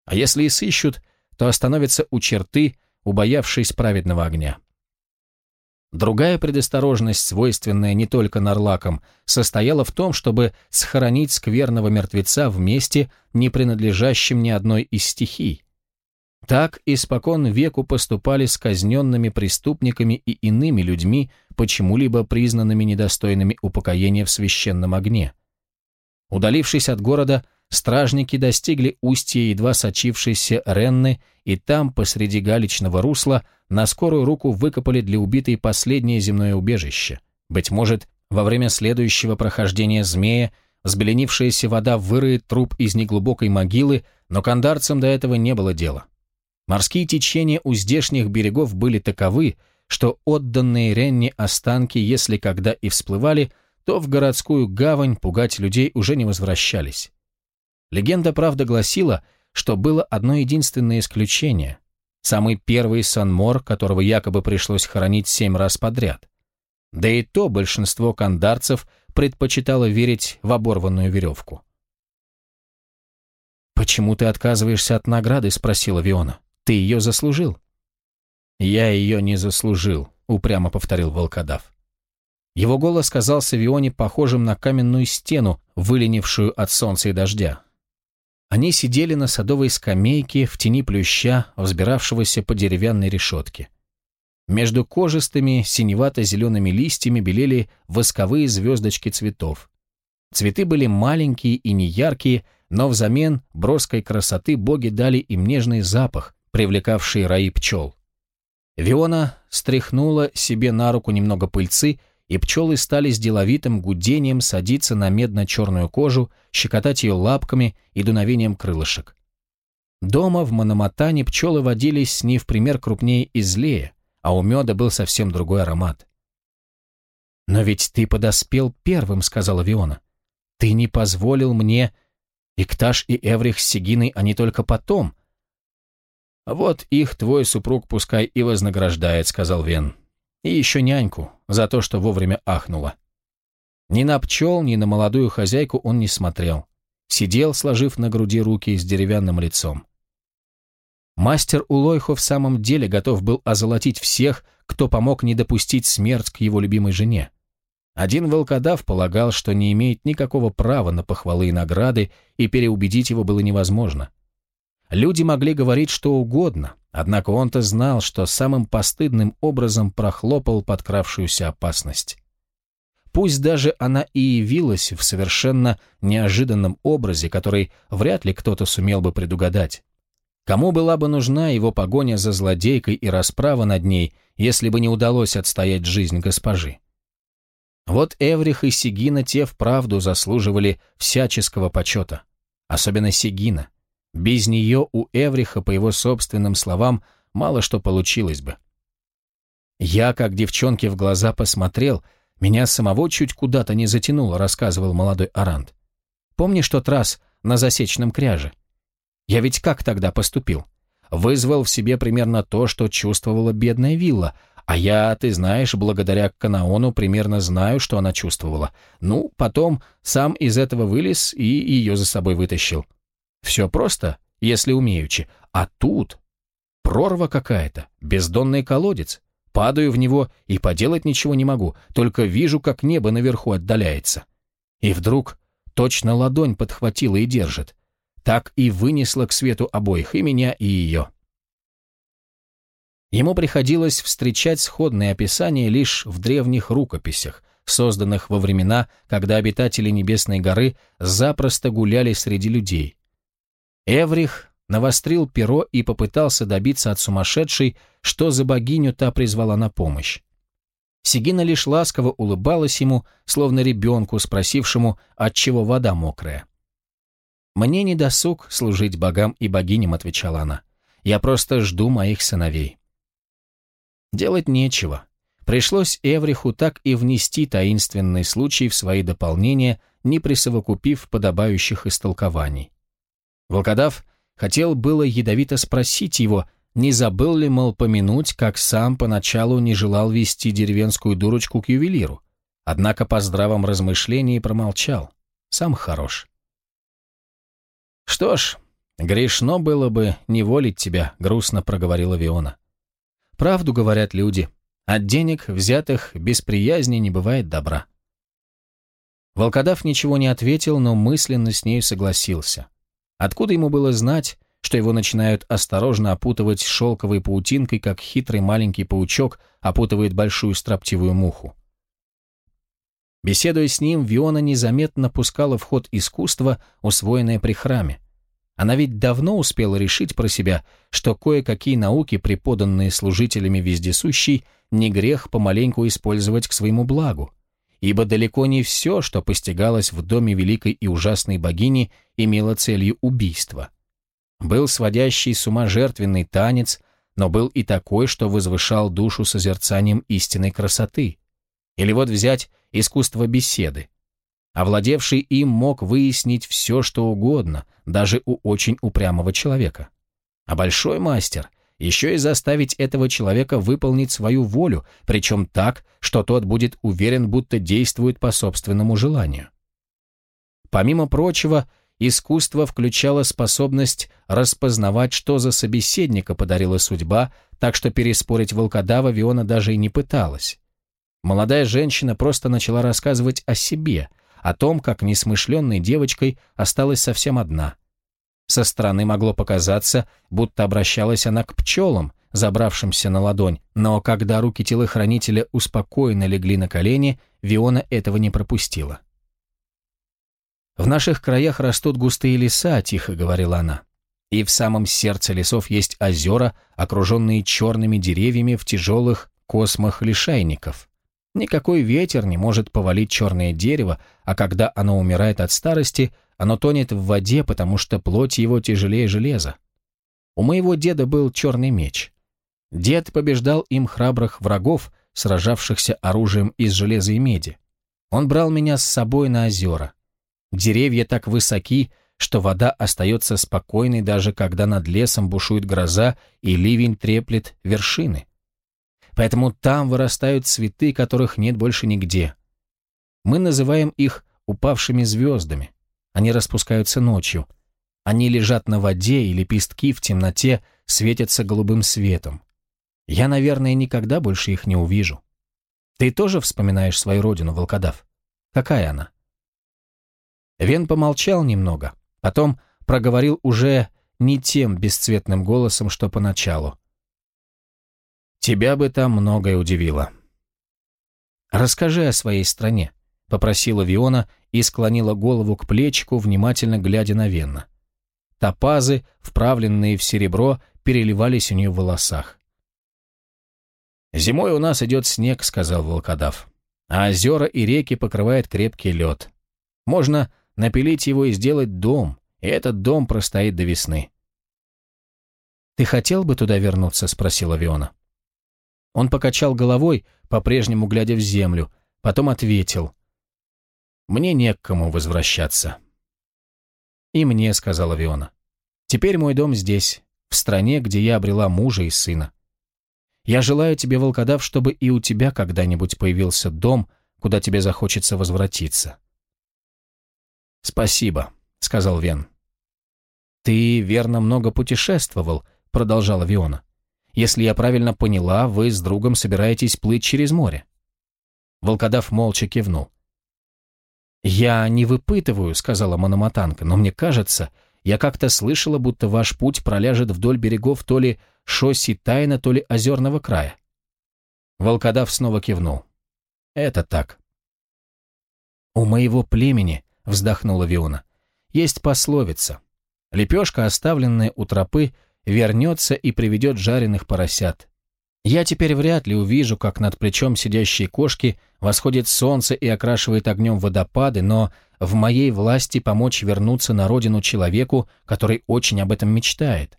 А если и сыщут, то остановятся у черты, убоявшись праведного огня. Другая предосторожность, свойственная не только нарлакам, состояла в том, чтобы схоронить скверного мертвеца в месте, не принадлежащем ни одной из стихий. Так испокон веку поступали с казненными преступниками и иными людьми, почему-либо признанными недостойными упокоения в священном огне. Удалившись от города, стражники достигли устья едва сочившейся Ренны, и там, посреди галечного русла, на скорую руку выкопали для убитой последнее земное убежище. Быть может, во время следующего прохождения змея взбеленившаяся вода вырыет труп из неглубокой могилы, но кандарцам до этого не было дела. Морские течения у здешних берегов были таковы, что отданные Ренни останки, если когда и всплывали, то в городскую гавань пугать людей уже не возвращались. Легенда, правда, гласила, что было одно единственное исключение. Самый первый Санмор, которого якобы пришлось хоронить семь раз подряд. Да и то большинство кандарцев предпочитало верить в оборванную веревку. «Почему ты отказываешься от награды?» — спросила Виона. «Ты ее заслужил». «Я ее не заслужил», — упрямо повторил волкодав. Его голос казался Вионе похожим на каменную стену, выленившую от солнца и дождя. Они сидели на садовой скамейке в тени плюща, взбиравшегося по деревянной решетке. Между кожистыми синевато-зелеными листьями белели восковые звездочки цветов. Цветы были маленькие и неяркие, но взамен броской красоты боги дали им нежный запах, привлекавший раи пчел. Виона стряхнула себе на руку немного пыльцы, и пчелы стали с деловитым гудением садиться на медно-черную кожу, щекотать ее лапками и дуновением крылышек. Дома в Мономатане пчелы водились не в пример крупнее и злее, а у меда был совсем другой аромат. «Но ведь ты подоспел первым», — сказала Виона. «Ты не позволил мне...» Икташ и Эврих с Сигиной они только потом. «Вот их твой супруг пускай и вознаграждает», — сказал Вен. И еще няньку за то, что вовремя ахнула. Ни на пчел, ни на молодую хозяйку он не смотрел. Сидел, сложив на груди руки с деревянным лицом. Мастер Улойхо в самом деле готов был озолотить всех, кто помог не допустить смерть к его любимой жене. Один волкодав полагал, что не имеет никакого права на похвалы и награды, и переубедить его было невозможно. Люди могли говорить что угодно, однако он-то знал, что самым постыдным образом прохлопал подкравшуюся опасность. Пусть даже она и явилась в совершенно неожиданном образе, который вряд ли кто-то сумел бы предугадать. Кому была бы нужна его погоня за злодейкой и расправа над ней, если бы не удалось отстоять жизнь госпожи? Вот Эврих и Сигина те вправду заслуживали всяческого почета. Особенно Сигина. Без нее у Эвриха, по его собственным словам, мало что получилось бы. «Я, как девчонке в глаза посмотрел, меня самого чуть куда-то не затянуло», — рассказывал молодой Арант. «Помнишь тот раз на засечном кряже? Я ведь как тогда поступил? Вызвал в себе примерно то, что чувствовала бедная вилла, а я, ты знаешь, благодаря Канаону примерно знаю, что она чувствовала. Ну, потом сам из этого вылез и ее за собой вытащил». Все просто, если умеючи. А тут прорва какая-то, бездонный колодец. Падаю в него и поделать ничего не могу, только вижу, как небо наверху отдаляется. И вдруг точно ладонь подхватила и держит. Так и вынесла к свету обоих, и меня, и ее. Ему приходилось встречать сходные описания лишь в древних рукописях, созданных во времена, когда обитатели Небесной горы запросто гуляли среди людей, Эврих навострил перо и попытался добиться от сумасшедшей, что за богиню та призвала на помощь. Сигина лишь ласково улыбалась ему, словно ребенку, спросившему, отчего вода мокрая. «Мне не досуг служить богам и богиням», — отвечала она. «Я просто жду моих сыновей». Делать нечего. Пришлось Эвриху так и внести таинственный случай в свои дополнения, не присовокупив подобающих истолкований. Волкодав хотел было ядовито спросить его, не забыл ли, мол, помянуть, как сам поначалу не желал вести деревенскую дурочку к ювелиру. Однако по здравом размышлении промолчал. Сам хорош. «Что ж, грешно было бы не волить тебя», — грустно проговорила Виона. «Правду говорят люди. От денег, взятых без приязни, не бывает добра». Волкодав ничего не ответил, но мысленно с ней согласился. Откуда ему было знать, что его начинают осторожно опутывать шелковой паутинкой, как хитрый маленький паучок опутывает большую строптивую муху? Беседуя с ним, Виона незаметно пускала в ход искусство, усвоенное при храме. Она ведь давно успела решить про себя, что кое-какие науки, преподанные служителями вездесущей, не грех помаленьку использовать к своему благу ибо далеко не все, что постигалось в доме великой и ужасной богини, имело целью убийства. Был сводящий с ума жертвенный танец, но был и такой, что возвышал душу созерцанием истинной красоты. Или вот взять искусство беседы. Овладевший им мог выяснить все, что угодно, даже у очень упрямого человека. А большой мастер еще и заставить этого человека выполнить свою волю, причем так, что тот будет уверен, будто действует по собственному желанию. Помимо прочего, искусство включало способность распознавать, что за собеседника подарила судьба, так что переспорить волкодава Виона даже и не пыталась. Молодая женщина просто начала рассказывать о себе, о том, как несмышленной девочкой осталась совсем одна – со стороны могло показаться, будто обращалась она к пчелам, забравшимся на ладонь, но когда руки телохранителя успокоенно легли на колени, Виона этого не пропустила. «В наших краях растут густые леса», — тихо говорила она. «И в самом сердце лесов есть озера, окруженные черными деревьями в тяжелых космах лишайников. Никакой ветер не может повалить черное дерево, а когда оно умирает от старости, оно тонет в воде, потому что плоть его тяжелее железа. У моего деда был черный меч. Дед побеждал им храбрых врагов, сражавшихся оружием из железа и меди. Он брал меня с собой на озера. Деревья так высоки, что вода остается спокойной, даже когда над лесом бушует гроза и ливень треплет вершины. Поэтому там вырастают цветы, которых нет больше нигде. Мы называем их упавшими звездами. Они распускаются ночью. Они лежат на воде, и лепестки в темноте светятся голубым светом. Я, наверное, никогда больше их не увижу. Ты тоже вспоминаешь свою родину, волкодав? Какая она?» Вен помолчал немного, потом проговорил уже не тем бесцветным голосом, что поначалу. «Тебя бы там многое удивило». «Расскажи о своей стране», — попросила Виона и склонила голову к плечику, внимательно глядя на Венна. Топазы, вправленные в серебро, переливались у нее в волосах. «Зимой у нас идет снег», — сказал волкодав, «а озера и реки покрывает крепкий лед. Можно напилить его и сделать дом, и этот дом простоит до весны». «Ты хотел бы туда вернуться?» — спросила Виона. Он покачал головой, по-прежнему глядя в землю, потом ответил. Мне не к кому возвращаться». «И мне», — сказала Виона. «Теперь мой дом здесь, в стране, где я обрела мужа и сына. Я желаю тебе, волкодав, чтобы и у тебя когда-нибудь появился дом, куда тебе захочется возвратиться». «Спасибо», — сказал Вен. «Ты, верно, много путешествовал», — продолжала Виона. «Если я правильно поняла, вы с другом собираетесь плыть через море». Волкодав молча кивнул. «Я не выпытываю», — сказала Мономатанка, — «но мне кажется, я как-то слышала, будто ваш путь проляжет вдоль берегов то ли шосси Тайна, то ли Озерного края». Волкодав снова кивнул. «Это так». «У моего племени», — вздохнула Виона, — «есть пословица. Лепешка, оставленная у тропы, вернется и приведет жареных поросят. Я теперь вряд ли увижу, как над плечом сидящей кошки восходит солнце и окрашивает огнем водопады, но в моей власти помочь вернуться на родину человеку, который очень об этом мечтает.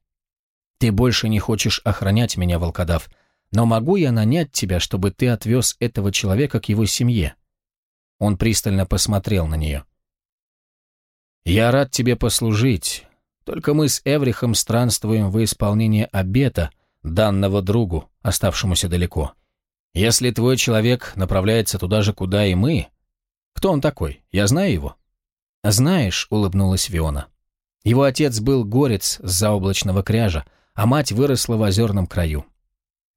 Ты больше не хочешь охранять меня, волкодав, но могу я нанять тебя, чтобы ты отвез этого человека к его семье?» Он пристально посмотрел на нее. «Я рад тебе послужить, только мы с Эврихом странствуем во исполнение обета, данного другу», оставшемуся далеко. Если твой человек направляется туда же, куда и мы... Кто он такой? Я знаю его». «Знаешь», — улыбнулась Виона. «Его отец был горец с заоблачного кряжа, а мать выросла в озерном краю.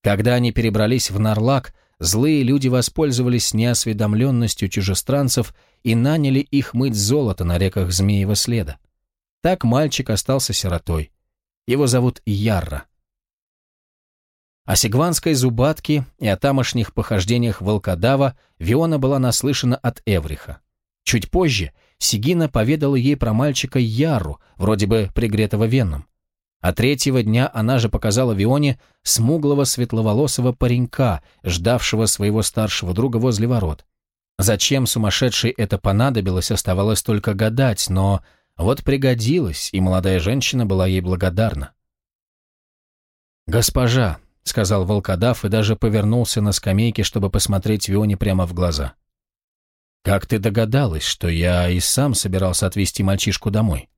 Когда они перебрались в Нарлак, злые люди воспользовались неосведомленностью чужестранцев и наняли их мыть золото на реках Змеева Следа. Так мальчик остался сиротой. Его зовут Ярра. О сигванской зубатке и о тамошних похождениях волкодава Виона была наслышана от Эвриха. Чуть позже Сигина поведала ей про мальчика Яру, вроде бы пригретого веном. А третьего дня она же показала Вионе смуглого светловолосого паренька, ждавшего своего старшего друга возле ворот. Зачем сумасшедшей это понадобилось, оставалось только гадать, но вот пригодилось, и молодая женщина была ей благодарна. «Госпожа», сказал волкодав и даже повернулся на скамейке, чтобы посмотреть Вионе прямо в глаза. «Как ты догадалась, что я и сам собирался отвезти мальчишку домой?»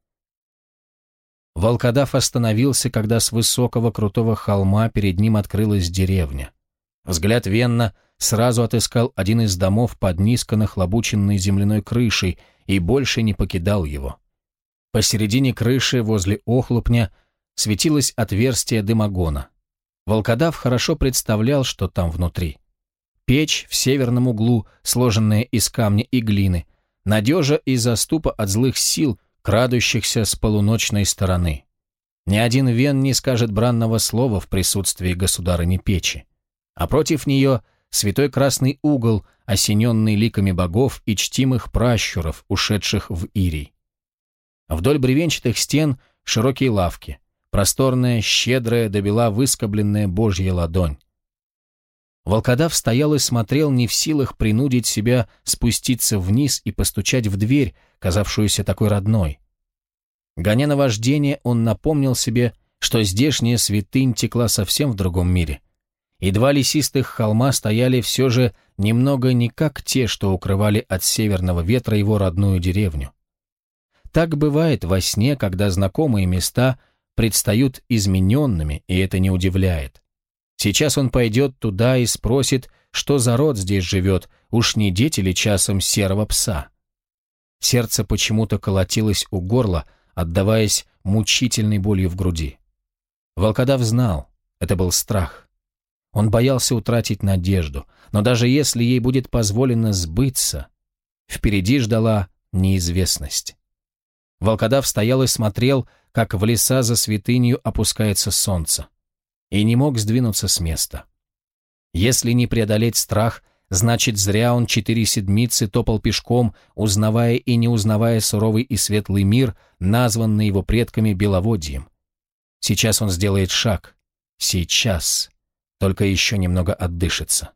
Волкодав остановился, когда с высокого крутого холма перед ним открылась деревня. Взгляд Венна сразу отыскал один из домов под низко нахлобученной земляной крышей и больше не покидал его. Посередине крыши, возле охлопня, светилось отверстие дымогона. Волкодав хорошо представлял, что там внутри. Печь в северном углу, сложенная из камня и глины, надежа и заступа от злых сил, крадущихся с полуночной стороны. Ни один вен не скажет бранного слова в присутствии государыни печи. А против нее святой красный угол, осененный ликами богов и чтимых пращуров, ушедших в Ирий. Вдоль бревенчатых стен широкие лавки просторная, щедрая, добела выскобленная божья ладонь. Волкодав стоял и смотрел, не в силах принудить себя спуститься вниз и постучать в дверь, казавшуюся такой родной. Гоня на вождение, он напомнил себе, что здешняя святынь текла совсем в другом мире. И два лесистых холма стояли все же немного не как те, что укрывали от северного ветра его родную деревню. Так бывает во сне, когда знакомые места – предстают измененными, и это не удивляет. Сейчас он пойдет туда и спросит, что за род здесь живет, уж не дети ли часом серого пса. Сердце почему-то колотилось у горла, отдаваясь мучительной болью в груди. Волкодав знал, это был страх. Он боялся утратить надежду, но даже если ей будет позволено сбыться, впереди ждала неизвестность. Волкодав стоял и смотрел, как в леса за святынью опускается солнце, и не мог сдвинуться с места. Если не преодолеть страх, значит, зря он четыре седмицы топал пешком, узнавая и не узнавая суровый и светлый мир, названный его предками Беловодьем. Сейчас он сделает шаг. Сейчас. Только еще немного отдышится.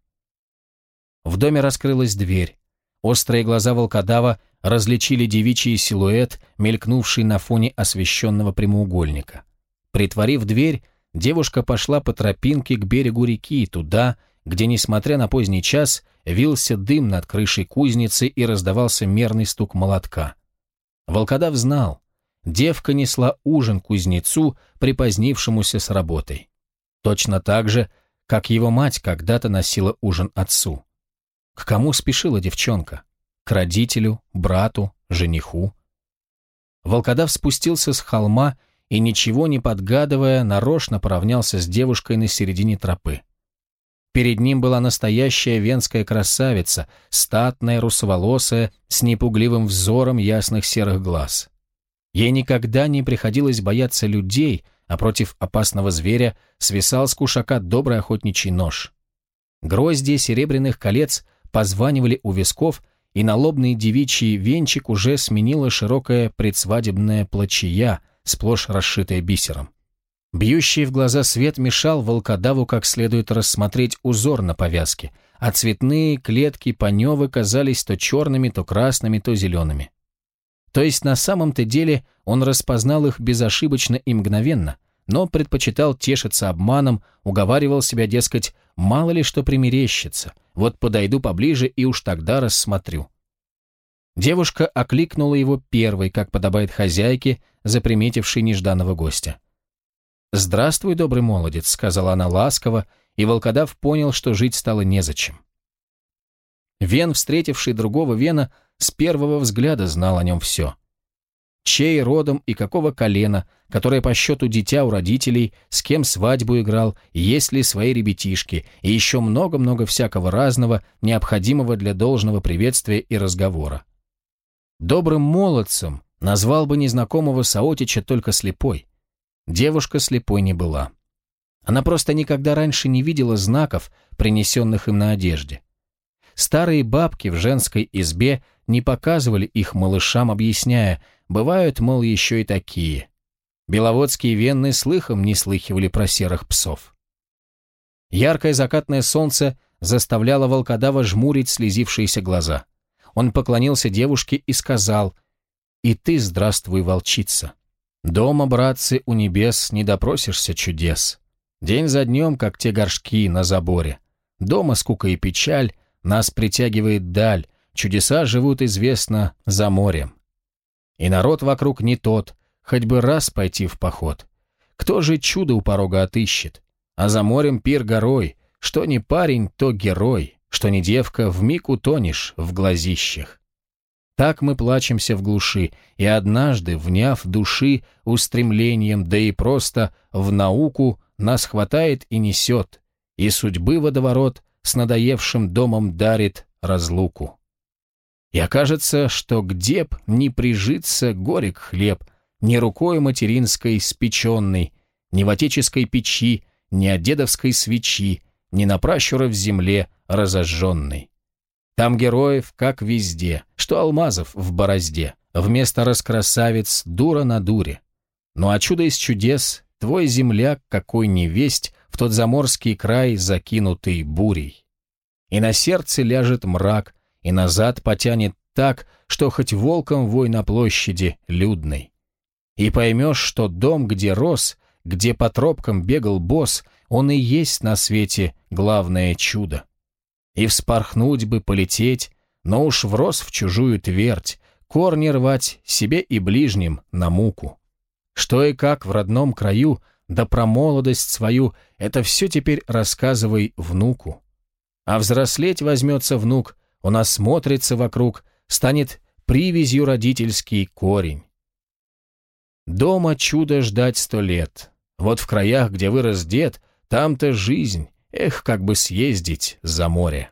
В доме раскрылась дверь. Острые глаза волкодава различили девичий силуэт, мелькнувший на фоне освещенного прямоугольника. Притворив дверь, девушка пошла по тропинке к берегу реки, туда, где, несмотря на поздний час, вился дым над крышей кузницы и раздавался мерный стук молотка. Волкодав знал, девка несла ужин кузнецу, припозднившемуся с работой. Точно так же, как его мать когда-то носила ужин отцу. К кому спешила девчонка? к родителю, брату, жениху. Волкодав спустился с холма и, ничего не подгадывая, нарочно поравнялся с девушкой на середине тропы. Перед ним была настоящая венская красавица, статная, русоволосая, с непугливым взором ясных серых глаз. Ей никогда не приходилось бояться людей, а против опасного зверя свисал с кушака добрый охотничий нож. Гроздья серебряных колец позванивали у висков, и налобный девичий венчик уже сменила широкая предсвадебная плачия, сплошь расшитая бисером. Бьющий в глаза свет мешал волкодаву как следует рассмотреть узор на повязке, а цветные клетки паневы казались то черными, то красными, то зелеными. То есть на самом-то деле он распознал их безошибочно и мгновенно, но предпочитал тешиться обманом, уговаривал себя, дескать, Мало ли что примерещится. Вот подойду поближе и уж тогда рассмотрю. Девушка окликнула его первой, как подобает хозяйке, заприметившей нежданного гостя. «Здравствуй, добрый молодец», — сказала она ласково, и волкодав понял, что жить стало незачем. Вен, встретивший другого Вена, с первого взгляда знал о нем все — чей родом и какого колена, которое по счету дитя у родителей, с кем свадьбу играл, есть ли свои ребятишки, и еще много-много всякого разного, необходимого для должного приветствия и разговора. Добрым молодцем назвал бы незнакомого Саотича только слепой. Девушка слепой не была. Она просто никогда раньше не видела знаков, принесенных им на одежде. Старые бабки в женской избе не показывали их малышам, объясняя – Бывают, мол, еще и такие. Беловодские венны слыхом не слыхивали про серых псов. Яркое закатное солнце заставляло волкодава жмурить слезившиеся глаза. Он поклонился девушке и сказал «И ты здравствуй, волчица! Дома, братцы, у небес не допросишься чудес. День за днем, как те горшки на заборе. Дома скука и печаль, нас притягивает даль, чудеса живут, известно, за морем. И народ вокруг не тот, хоть бы раз пойти в поход. Кто же чудо у порога отыщет? А за морем пир горой, что не парень, то герой, что не девка, в вмиг утонешь в глазищах. Так мы плачемся в глуши, и однажды, вняв души устремлением, да и просто в науку, нас хватает и несет, и судьбы водоворот с надоевшим домом дарит разлуку. И окажется, что где б не прижиться горек хлеб, ни рукой материнской спеченной, ни в отеческой печи, ни от дедовской свечи, ни на пращуров земле разожженной. Там героев, как везде, что алмазов в борозде, вместо раскрасавец дура на дуре. Ну а чудо из чудес твой земляк, какой невесть, в тот заморский край закинутый бурей. И на сердце ляжет мрак, и назад потянет так, что хоть волком вой на площади людной. И поймешь, что дом, где рос, где по тропкам бегал босс, он и есть на свете главное чудо. И вспорхнуть бы, полететь, но уж врос в чужую твердь, корни рвать себе и ближним на муку. Что и как в родном краю, да про молодость свою, это все теперь рассказывай внуку. А взрослеть возьмется внук, он осмотрится вокруг, станет привязью родительский корень. Дома чудо ждать сто лет. Вот в краях, где вырос дед, там-то жизнь. Эх, как бы съездить за море.